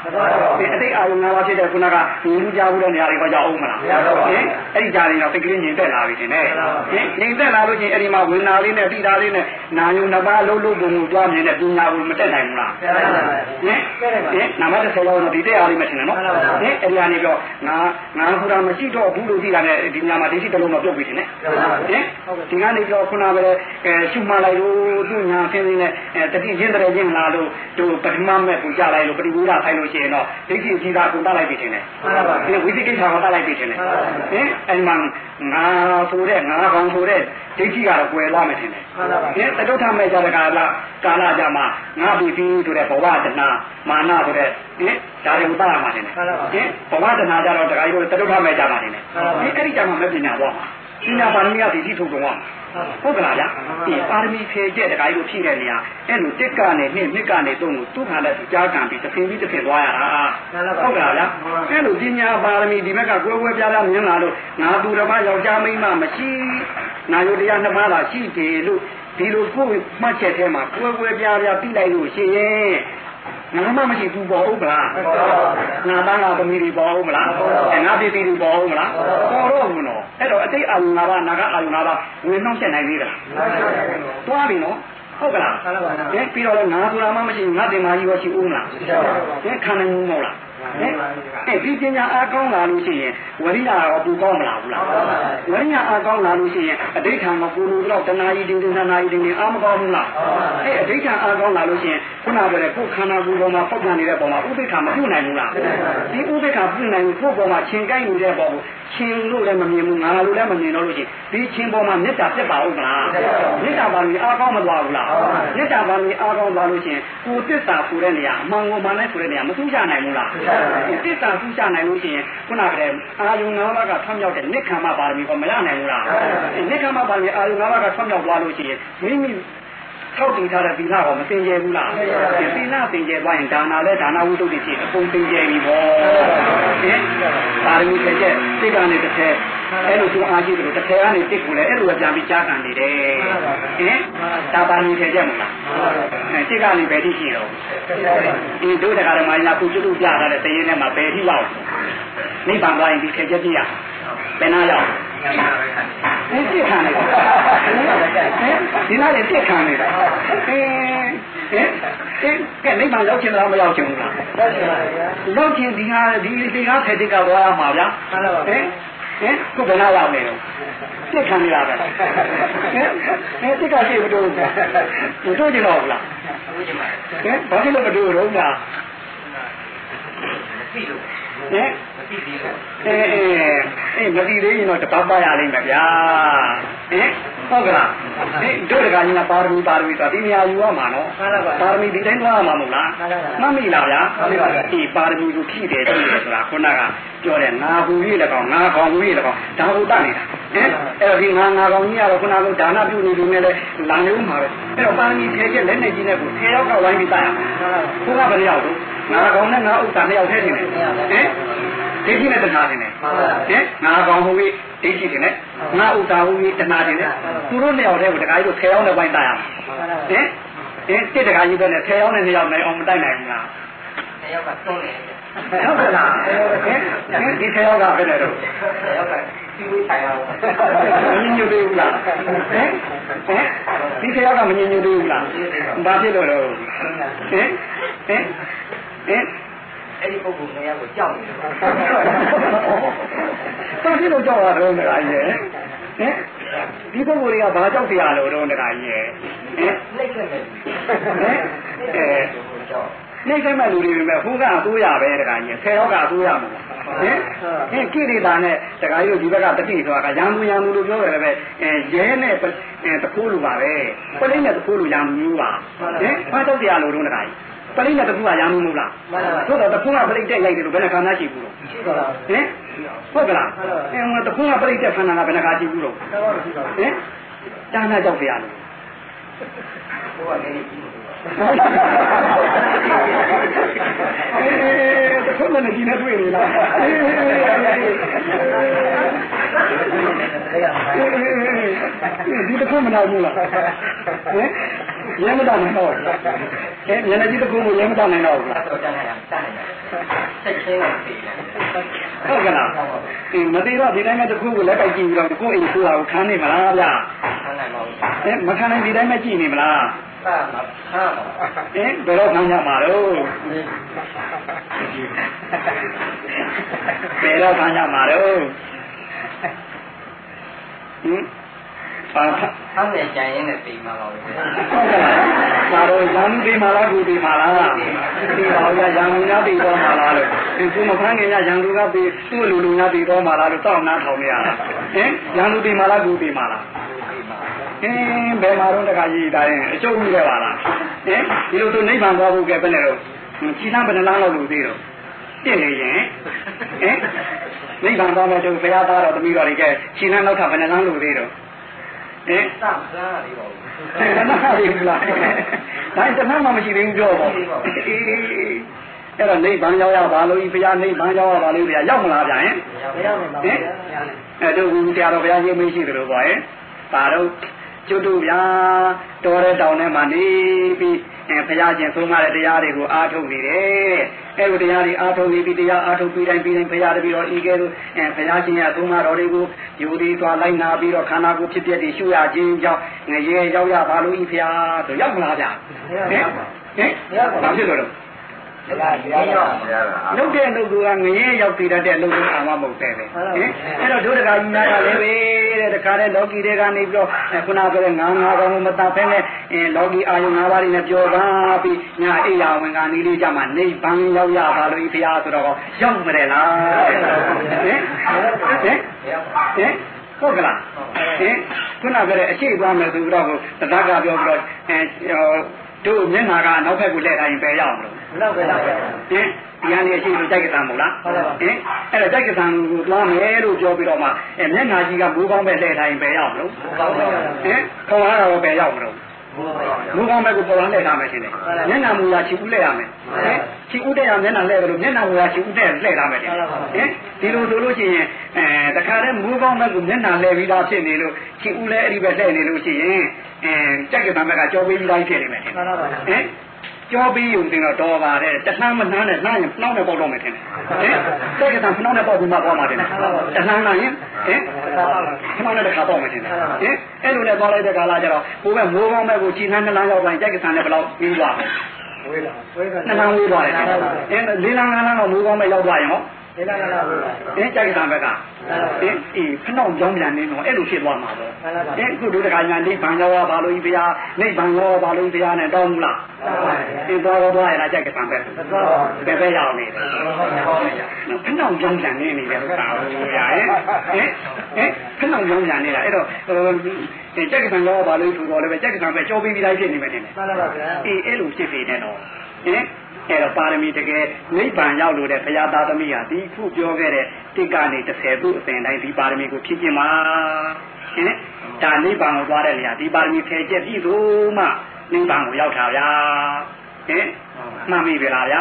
Speaker 2: ဒီအတိတ်အာယုံ၅ပါးဖြစ်တဲ့ခုနကဒီလူကြဘူးတဲ့နေရာတွေကကြောက်ဦးမလားဟင်အဲ့ဒီကြားနေတော့စိတ်ကလေးငြိမ်သက်လာပြီတင်နဲ့ဟင်ငြိမ်သက်လာလို့ချင်းအဲ့ဒီမှာဝင်နာလေးနဲ့တိတာလေးနဲ့နာယုံနှစ်ပါးလုံးလုံးပုံကိုကြွားမြင်တဲ့ပညာကိုမတက်နိုင်ဘူးလားဟင်ဟင်နာမတစ်ဆယ်လောက်တော့ဒီတဲ့အားလေးမထင်နဲ့နော်ဟင်အဲ့ဒီကနေပြောငါငါဆိုတာမရှိတော့ဘူးလို့ကြည့်တာနဲ့ဒီညမှာဒိဋ္ဌိတစ်လုံးတော့ပြုတ်ပြီတင်နဲ့ဟင်ဒီကနေပြောခုနကလည်းအဲရှုမှလိုက်လို့သူညာဆင်းနေနဲ့တတိချင်းတရချင်းလာလို့သူပထမမဲ့ပူကြလိုက်လို့ပရိဝိဒဆိုင်လို့ရှိရင်တော့ဒိဋ္ဌိအကြီးသားကိုတတ်လိုက်ပြီတင်နဲ့ဒီဝိသိကိစ္စကိုတတ်လိုက်ပြီတင်နဲ့ဟင်အဲ့မှာငါဆိုတဲ့ငါကောင်ဆိုတဲ့ဒိဋ္ဌိကတော့ကွယ်လာမယ်တင်နဲ့ဟင်တတုထမဲ့ကြတဲ့ကာလကာလကြမှာငါပြီပြီဆိုတဲ့ဘဝတဏမာနဆိုတဲ့ဟင်ဒါတွေကိုတတ်ရမှာတင်နဲ့ဟင်ဘဝတဏကြတော့တခါကြီးတို့တတုထမဲ့ကြမှာတင်နဲ့ဒီအဲ့ဒီကြမှာမပညာတော့မှာပညာပါရမီကဒီတိထုတ်ကုန်ပါ ဟုတ်ကလားဗျာဒီပါရမီဖြည့်ကျက်တခါကြီးတို့ဖြည့်တဲ့နေရာအဲ့လိုတစ်ကနေနှစ်နှစ်ကနေသုံးကိုသူ့ခါနဲ့သူကြားခံပြီးတစ်ဖင်ပြီးတစ်ဖင်သွားရတာဟုတ်ကလားဗျာအဲ့လိုပညာပါရမီဒီဘက်ကကွဲကွဲပြားပြားမြင်လာလို့ငါသူတော်မယောက်ျားမိန်းမမရှိနာယုတရားနှစ်ပါးသာရှိတယ်လို့ဒီလိုကိုယ်မှတ်ချက်ထဲမှာကွဲကွဲပြားပြားပြီးလိုက်လို့ရှိရင် ငါမှမရှိဘူးပေါ်ဟုတ်လားငါသားငါသမီးတွေပေါ်ဟုတ်မလားအဲငါပြည်သူတွေပေါ်ဟုတ်မလားပေါ်တော့ဘူးနော်အဲ့တော့အတိတ်အာယုငါးပါးနာကအာယုငါးပါးဝင်နှောင့်ယှက်နိုင်သေးတာတွားပြီနော်ဟုတ်ကလားအဲပြီးတော့လည်းငါဆိုတာမှမရှိငါတင်မာကြီးရောရှိဦးမလားအဲခံနိုင်မှုမဟုတ်လား ဟဲ့အဲဒီပညာအားကောင်းလာလို့ရှိရင်ဝရိယရောပူကောင်းမလားဘူးလားဝရိယအားကောင်းလာလို့ရှိရင်အဋိဌာန်မပူလို့တော့တဏှာကြီးတင်းတင်းတဏှာကြီးတင်းတင်းအားမကောင်းဘူးလားအဲအဋိဌာန်အားကောင်းလာလို့ရှိရင်ခုနကပြောတဲ့ကိုယ်ခန္ဓာကိုယ်ပေါ်မှာပောက်ခံနေတဲ့ပုံမှာဥပိ္ပခာမပြုတ်နိုင်ဘူးလားဒီဥပိ္ပခာပြုတ်နိုင်ဘူးကိုယ်ပေါ်မှာရှင်ကိုက်နေတဲ့ပုံကိုရှင်လို့လည်းမမြင်ဘူးငါလို့လည်းမမြင်တော့လို့ရှိရင်ဒီရှင်ပေါ်မှာမေတ္တာပြတ်ပါဦးမလားမေတ္တာပါလို့အားကောင်းမသွားဘူးလားမေတ္တာပါလို့အားကောင်းသွားလို့ရှိရင်ကိုယ်တစ္ဆာဆိုတဲ့နေရာအမှန်ကိုမှန်တဲ့ဆိုတဲ့နေရာမသူးကြနိုင်ဘူးလားတစ္ဆာသူးကြနိုင်လို့ရှိရင်ခုနကတည်းကအာယုံ၅ပါးကထွံ့မြောက်တဲ့နိခမ္မပါရမီကိုမရနိုင်ဘူးလားနိခမ္မပါရမီအာယုံ၅ပါးကထွံ့မြောက်သွားလို့ရှိရင်မိမိထောက်တည်ထားတဲ့သီလကောမတင်ကျဲဘူးလားသီလတင်ကျဲသွားရင်ဒါနာလဲဒါနာဝိတုဒ္ဓိဖြစ်အကုန်တင်ကျဲပြီပေါ့ဟင်ပါရမီတစ်ချက်စိတ်ကနေတစ်ချက် အဲ့လိုသူအားကြည့်တယ်တစ်ထည်ကနေတစ်ကိုလည်းအဲ့လိုပဲပြန်ပြီးကြားကန်နေတယ်ဟင်ဒါပါနေတယ်ကြမလားအဲတစ်ကနေဘယ်ထိရှိတော့ဒီတို့တက္ကရာမညာကုကျွတ်ပြထားတဲ့တရင်ထဲမှာဘယ်ထိရောက်နိဗ္ဗာန်သွားရင်ဒီခေကြည့်ရဘယ်နာရောက်ဟင်တစ်ခံနေတာဟင်ဒီနားလေးတစ်ခံနေတာဟင်ဟင်ကဲနိဗ္ဗာန်ရောက်ချင်လားမရောက်ချင်ဘူးလားရောက်ချင်ဒီဟာဒီဒီကားဖက်တစ်ကသွားရမှာဗျာဟင် ဟင်ခုဘယ်နာရောက်နေတော့စိတ်ခံနေတာပဲဟင်ဟင်စိတ်ကရှိမတို့ဘူးမတို့ကြတော့ဘူးလားဟင်ဘာဖြစ်လို့မတို့တော့လား ဟင်အဲအဲအေးမတိသေးရင်တော့တပတ်ပါရလိမ့်မယ်ဗျာဟင်ဟုတ်ကလားဟင်တို့တကကြီးကပါရမီပါရမီဆိုတာဒီနေရာယူရမှာနော်ပါရမီဒီတိုင်းသွားရမှာမဟုတ်လားမှတ်မိလားဗျာဒီပါရမီကိုဖြည့်တယ်ဖြည့်တယ်ဆိုတာခုနကပြောတယ်ငါဟူကြီးလည်းကောင်းငါကောင်ဟူကြီးလည်းကောင်းဒါဟူတတ်နေတာဟင်အဲ့တော့ဒီငါငါကောင်ကြီးကတော့ခုနကဒါနပြုနေလူနဲ့လည်းလာနေဦးမှာပဲအဲ့တော့ပါရမီဖြည့်ချက်လက်နဲ့ကြီးနဲ့ကို10ယောက်ကဝိုင်းပြီးတတ်ရမှာခုကဘယ်ရောက်လို့ ငါကောင်နဲ့ငါဥစ္စာနှစ်ယောက်ထဲနေတယ်ဟင်ဒိဋ္ဌိနဲ့တဏှာတင်တယ်ဟင်ငါကောင်ဟူကြီးဒိဋ္ဌိတင်တယ်ငါဥစ္စာဟူကြီးတဏှာတင်တယ်သူတို့နှစ်ယောက်ထဲကိုတခါကြီးတို့10ယောက်နဲ့ဝိုင်းတတ်ရမှာဟင်ဟင်တစ်တခါကြီးပဲနဲ့10ယောက်နဲ့2ယောက်နိုင်အောင်မတိုက်နိုင်ဘူးလား10ယောက်ကတွန်းတယ်ဟုတ်ကဲ့လားဟင်ဒီ10ယောက်ကပဲလေတော့10ယောက်ကဒီဝိဆိုင်အောင်မညညသေးဘူးလားဟင်ဟင်ဒီ10ယောက်ကမညညသေးဘူးလားဘာဖြစ်လို့လဲဟင်ဟင် ဟင်အဲ့ဒီပုဂ္ဂိုလ်နေရာကိုကြောက်နေတယ်။ဘာဖြစ်လို့ကြောက်ရတော့လဲအကြီးဟင်ဒီပုဂ္ဂိုလ်တွေကဘာကြောက်တရားလို့တော့တခါကြီးဟင်နှိမ့်ခဲ့တယ်ဟင်အဲနှိမ့်ခဲ့မဲ့လူတွေပဲဟိုကအစိုးရပဲတခါကြီးဆယ်ယောက်ကအစိုးရမှာဟင်ဟင်ကိရိတာနဲ့တခါကြီးတို့ဒီဘက်ကတတိဆိုတာကရံမှုရံမှုလို့ပြောရတယ်ပဲအဲရဲနဲ့တခိုးလူပါပဲပလိနဲ့တခိုးလူရံမှုပါဟင်ဘာကြောက်တရားလို့တော့တခါကြီးဟ ပလိနဲ့တခုကရမ်းမှုမဟုတ်လားသို့တော့တခုကပလိတက်ရိုက်တယ်လို့ဘယ်နှခါမှရှိဘူးလို့ဟင်ဟုတ်ကလားအဲတခုကပလိတက်ခန္ဓာကဘယ်နှခါရှိဘူးလို့ဟင်တာနာကြောက်ပြရလို့ဟိုကနေတ ခုလည်းဒီနဲ့တွေ့နေလားဒီတခုမနာဘူးလားဟင်ရဲမတနိုင်တော့အဲမျက်နှာကြီးတခုကိုရဲမတနိုင်တော့ဘူးလားတော့တနိုင်ရတနိုင်ရစိတ်ချင်းကိုသိတယ်ဟုတ်ကလားဒီမသိတော့ဒီတိုင်းမဲ့တခုကိုလက်ပိုက်ကြည့်ပြီးတော့ကိုယ်အိမ်ဆိုတာကိုခံနေမလားဗျာခံနိုင်ပါဘူးအဲမခံနိုင်ဒီတိုင်းမဲ့ကြည့်နေမလား ခံပါခံပါအဲဘယ်တော့ခံရမှာတော့ဘယ်တော့ခံရမှာတော့ဟင်ပါဆောင်းနေကြရင်လည်းပြီးမှာပါပဲဟုတ်ကဲ့ဒါတော့ရံပြီးမှာလားကူပြီးမှာလားပြီးပါဦးရရံလူများပြီးတော့မှာလားလို့ဒီကုမဖန်းငယ်ရရံလူကပြီးသူ့လူလူများပြီးတော့မှာလားလို့တောင်းနာထောင်နေရတာဟင်ရံလူပြီးမှာလားကူပြီးမှာလား အင်းဘယ်မှာတော့တခါကြီးတိုင်းအကျုံးကြီးပဲပါလားဟင်ဒီလိုဆိုနိဗ္ဗာန်သွားဖို့ကဲဘယ်နဲ့တော့ခြိနှံဘယ်နှလားလောက်လို့သေးတော့ပြည့်နေရင်ဟင်နိဗ္ဗာန်သွားမယ်ဆိုဘုရားသားတော်တပည့်တော်တွေကခြိနှံလောက်ထပ်ဘယ်နှလားလို့သေးတော့ဟင်စမ်းစမ်းရပါဘူး။စမ်းရပြီလား။ဒါတမန်မှမရှိသေးဘူးပြောပါဦး။အဲ့တော့နိဗ္ဗာန်ရောက်ရပါလို့ဘုရားနိဗ္ဗာန်ရောက်ရပါလို့ဘုရားရောက်မလားဗျာဟင်။ရောက်ပါဘူး။ဟင်။အဲ့တို့ဘုရားတော်ဘုရားရှင်မရှိသလိုပါဟင်။ပါတော့ ကျွတ်တို့ဗျာတော်တဲ့တောင်ထဲမှာနေပြီးအဲဘုရားရှင်သုံးရတဲ့တရားတွေကိုအားထုတ်နေတယ်အဲလိုတရားတွေအားထုတ်နေပြီးတရားအားထုတ်ပြီးတိုင်းပြီးတိုင်းဘုရားတပည့်တော်ဤကဲသို့အဲဘုရားရှင်ရဲ့သုံးရတော်တွေကိုယူသည်သွားလိုက်နာပြီးတော့ခန္ဓာကိုယ်ဖြစ်ဖြစ်တွေရှုရခြင်းကြောင့်ငရေရောက်ရပါလို့ဤဘုရားဆိုရောက်မလားဗျာဟင်ဟင်ဘာဖြစ်လို့လဲ လုပ်တဲ့လုပ်သူကငရဲရောက်ပြီးတဲ့လုပ်သူအာမမဟုတ်တဲ့ပဲဟင်အဲ့တော့ဒုဒကာကြီးများကလည်းပဲတဲ့တခါတဲ့လောကီတွေကနေပြီးတော့ခုနကပြောတဲ့ငါးငါးကောင်မတတ်ဖဲနဲ့အဲလောကီအာယုံ၅ပါးတွေနဲ့ပြောပါပြီးညာအိယာဝင်ကနေလေးကြမှာနေဗန်းရောက်ရပါလို့ဤဖရာဆိုတော့ရောက်မတယ်လားဟင်ဟင်ဟင်ဟုတ်ကလားဟင်ခုနကလည်းအရှိသွားမယ်ဆိုတော့တသက်ကပြောပြီးတော့အဲတို့မျက်နာကနောက်ဘက်ကိုလှည့်ထားရင်ပဲရအောင်လို့ နောက်ပဲလောက်ပဲဟင်ဒီကနေအရှိလို့ကြိုက်ကစားမို့လားဟုတ်ပါဘူးဟင်အဲ့ဒါကြိုက်ကစားကိုသွားမယ်လို့ပြောပြီးတော့မှအဲမျက်နာကြီးကမိုးကောင်းပဲလှည့်ထားရင်ပဲရအောင်လို့ဟုတ်ပါဘူးဟင်ခေါ်ရတော့ပဲရအောင်လို့မူကောင်းဘက်ကိုပေါ်လာလှည့်ထားမယ်ရှင်လေမျက်နှာမူရာချီဦးလှည့်ရမယ်ဟင်ချီဦးတဲ့ရမျက်နှာလှည့်တယ်လို့မျက်နှာမူရာချီဦးတဲ့လှည့်ထားမယ်ဟင်ဒီလိုဆိုလို့ရှိရင်အဲတခါတည်းမူကောင်းဘက်ကိုမျက်နှာလှည့်ပြီးသားဖြစ်နေလို့ချီဦးလဲအဲ့ဒီပဲလှည့်နေလို့ရှိရင်အဲကြက်ကတံဘက်ကကြောပေးပြီးသားဖြစ်နေမယ်ဟင် ကြောပြီးုံတင်တော့တော်ပါတယ်တနှမ်းမနှမ်းနဲ့နှမ်းရင်နှောင်းနဲ့ပေါက်တော့မယ်ထင်တယ်ဟင်တက်ကတံနှောင်းနဲ့ပေါက်ပြီးမှပေါက်မှာတင်တယ်တနှမ်းနှမ်းရင်ဟင်ခဏနဲ့တစ်ခါပေါက်မယ်ထင်တယ်ဟင်အဲ့လိုနဲ့ပေါက်လိုက်တဲ့ကာလကျတော့ဘိုးကမိုးကောင်းမဲ့ကိုခြေနှမ်းနှလန်းရောက်တိုင်းတက်ကတံနဲ့ဘယ်လောက်ပြီးသွားလဲဝေးလာဝေးကနှမ်းဝေးသွားတယ်အဲလေးလန်းငါးလန်းတော့မိုးကောင်းမဲ့ရောက်သွားရင်ဟော လေးလန်းငါးလန်းဝေးလာအင်းကြိုက်ကတံဘက်ကအင်းအေးဖနှောင်းကြောင်းပြန်နေတော့အဲ့လိုဖြစ်သွားမှာပေါ့အင်းအခုတို့တခါညာနေဗန်ရောပါလို့ဘုရားနေဗန်ရောပါလို့ဘုရားနဲ့တောင်းမလားအင်းသွားတော့သွားရတာကြိုက်ကတံဘက်ဘယ်ပဲရောက်နေတယ်ဖနှောင်းကြောင်းပြန်နေနေတယ်ဟုတ်တာဟုတ်ရဟင်ဟင်ဖနှောင်းကြောင်းပြန်နေတာအဲ့တော့ကြက်ကတံရောပါလို့ထူတော်လည်းပဲကြက်ကတံပဲကြောပြီးပြီးတိုင်းဖြစ်နေမယ်နေတယ်မှန်ပါဗျာအေးအဲ့လိုဖြစ်နေတယ်တော့ဟင် အဲ့တော့ပါရမီတကယ်နိဗ္ဗာန်ရောက်လို့တဲ့ဘုရားသားသမီးဟာဒီခုပြောခဲ့တဲ့တိတ်ကနေ30ခုအစဉ်တိုင်းဒီပါရမီကိုဖြည့်ကျင်ပါဟင်ဒါနိဗ္ဗာန်ကိုသွားတဲ့နေရာဒီပါရမီဖြည့်ကျက်ပြီးဆိုမှနိဗ္ဗာန်ကိုရောက်တာဗျာဟင်မှန်ပြီဗျာဗျာ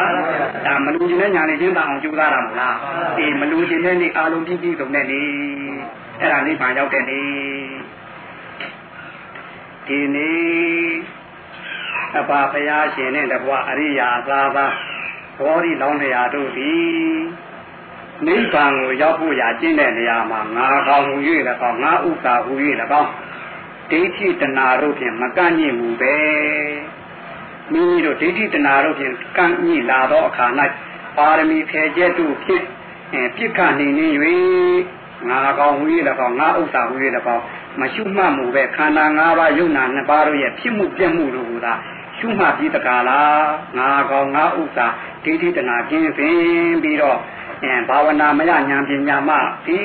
Speaker 2: ဒါမလူချင်းနဲ့ညာနေချင်းတအောင်ကြိုးစားတာမဟုတ်လားအေးမလူချင်းနဲ့နေအာလုံးပြည့်ပြည့်စုံတဲ့နေအဲ့ဒါနိဗ္ဗာန်ရောက်တဲ့နေဒီနေ့ အပါဘုရားရှင်နဲ့တပွားအရိယာသာသာဘောဓိလောင်းတရားတို့သည်နိဗ္ဗာန်ကိုရောက်ဖို့ရာကျင့်တဲ့နေရာမှာငါကောင်ဟူ၍၎င်းငါဥစ္စာဟူ၍၎င်းဒိဋ္ဌိတဏှာတို့ဖြင့်မကန့်ညစ်မှုပဲမိမိတို့ဒိဋ္ဌိတဏှာတို့ဖြင့်ကန့်ညစ်လာသောအခါ၌ပါရမီဖြည့်ကျက်တို့ဖြင့်ပြစ်ခတ်နေနေ၍ငါကောင်ဟူ၍၎င်းငါဥစ္စာဟူ၍၎င်းမရှုမှတ်မှုပဲခန္ဓာ၅ပါးယုံနာနှစ်ပါးတို့ရဲ့ဖြစ်မှုပြက်မှုတို့ကသာ ရှုမှတ်ပြီးတကားလားငါကောင်ငါဥစ္စာဒိဋ္ဌိတနာကျင်းပင်ပြီးတော့အဲဘာဝနာမရဉာဏ်ပညာမှဒီ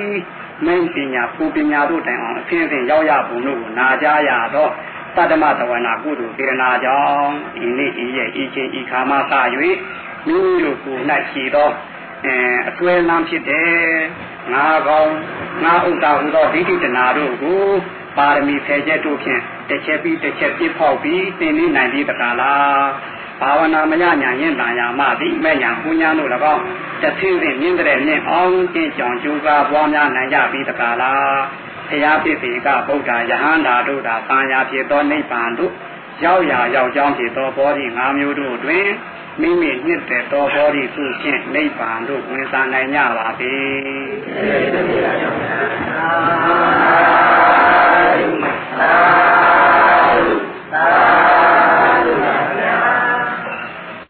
Speaker 2: မင်းပညာပူပညာတို့တိုင်အောင်အသင်းအသင်းရောက်ရပုံတို့ကိုနာကြရတော့တတ္တမသဝနာကုသိုလ်စေရနာကြောင့်ဤနေ့ဤရဲ့ဤချင်းဤခါမှစ၍မိမိတို့ကိုယ်၌ရှိသောအဲအသွဲလမ်းဖြစ်တဲ့ငါကောင်းငါဥစ္စာဟူသောဒိဋ္ဌိတနာတို့ကိုပါရမီဆယ်ချက်တို့ဖြင့်တစ်ချက်ပြီးတစ်ချက်ပြစ်ဖောက်ပြီးသင်နေနိုင်ပြီးတကားလားဘာဝနာမညညာရင်တန်ရာမှသည်မဲ့ညာပူညာတို့၎င်းတသိစဉ်မြင့်တဲ့မြင့်အောင်ကျင့်ကြောင်ကြိုးစားပွားများနိုင်ကြပြီးတကားလားဘုရားဖြစ်စေကဗုဒ္ဓယဟန္တာတို့သာသာယာဖြစ်သောနိဗ္ဗာန်တို့ရောက်ရာရောက်ကြောင်းဖြစ်သောဘောဓိ၅မျိုးတို့တွင်မိမိညစ်တဲ့သောဘောဓိစုဖြင့်နိဗ္ဗာန်တို့ဝင်စားနိုင်ကြပါစေသာသာ Amen.